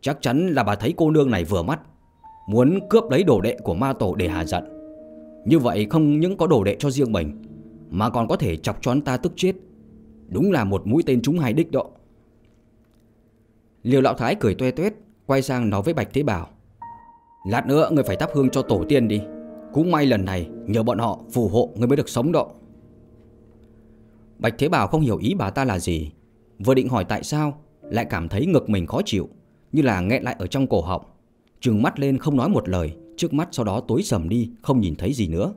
Chắc chắn là bà thấy cô nương này vừa mắt Muốn cướp lấy đồ đệ của ma tổ để hạ giận. Như vậy không những có đồ đệ cho riêng mình Mà còn có thể chọc choán ta tức chết. Đúng là một mũi tên trúng hai đích đó. Liêu lão thái cười tuê tuét, Quay sang nói với Bạch Thế Bảo. Lát nữa người phải thắp hương cho tổ tiên đi. Cũng may lần này nhờ bọn họ phù hộ người mới được sống độ Bạch Thế Bảo không hiểu ý bà ta là gì Vừa định hỏi tại sao lại cảm thấy ngực mình khó chịu, Như là nghẹn lại ở trong cổ họng. Trừng mắt lên không nói một lời, Trước mắt sau đó tối sầm đi, Không nhìn thấy gì nữa.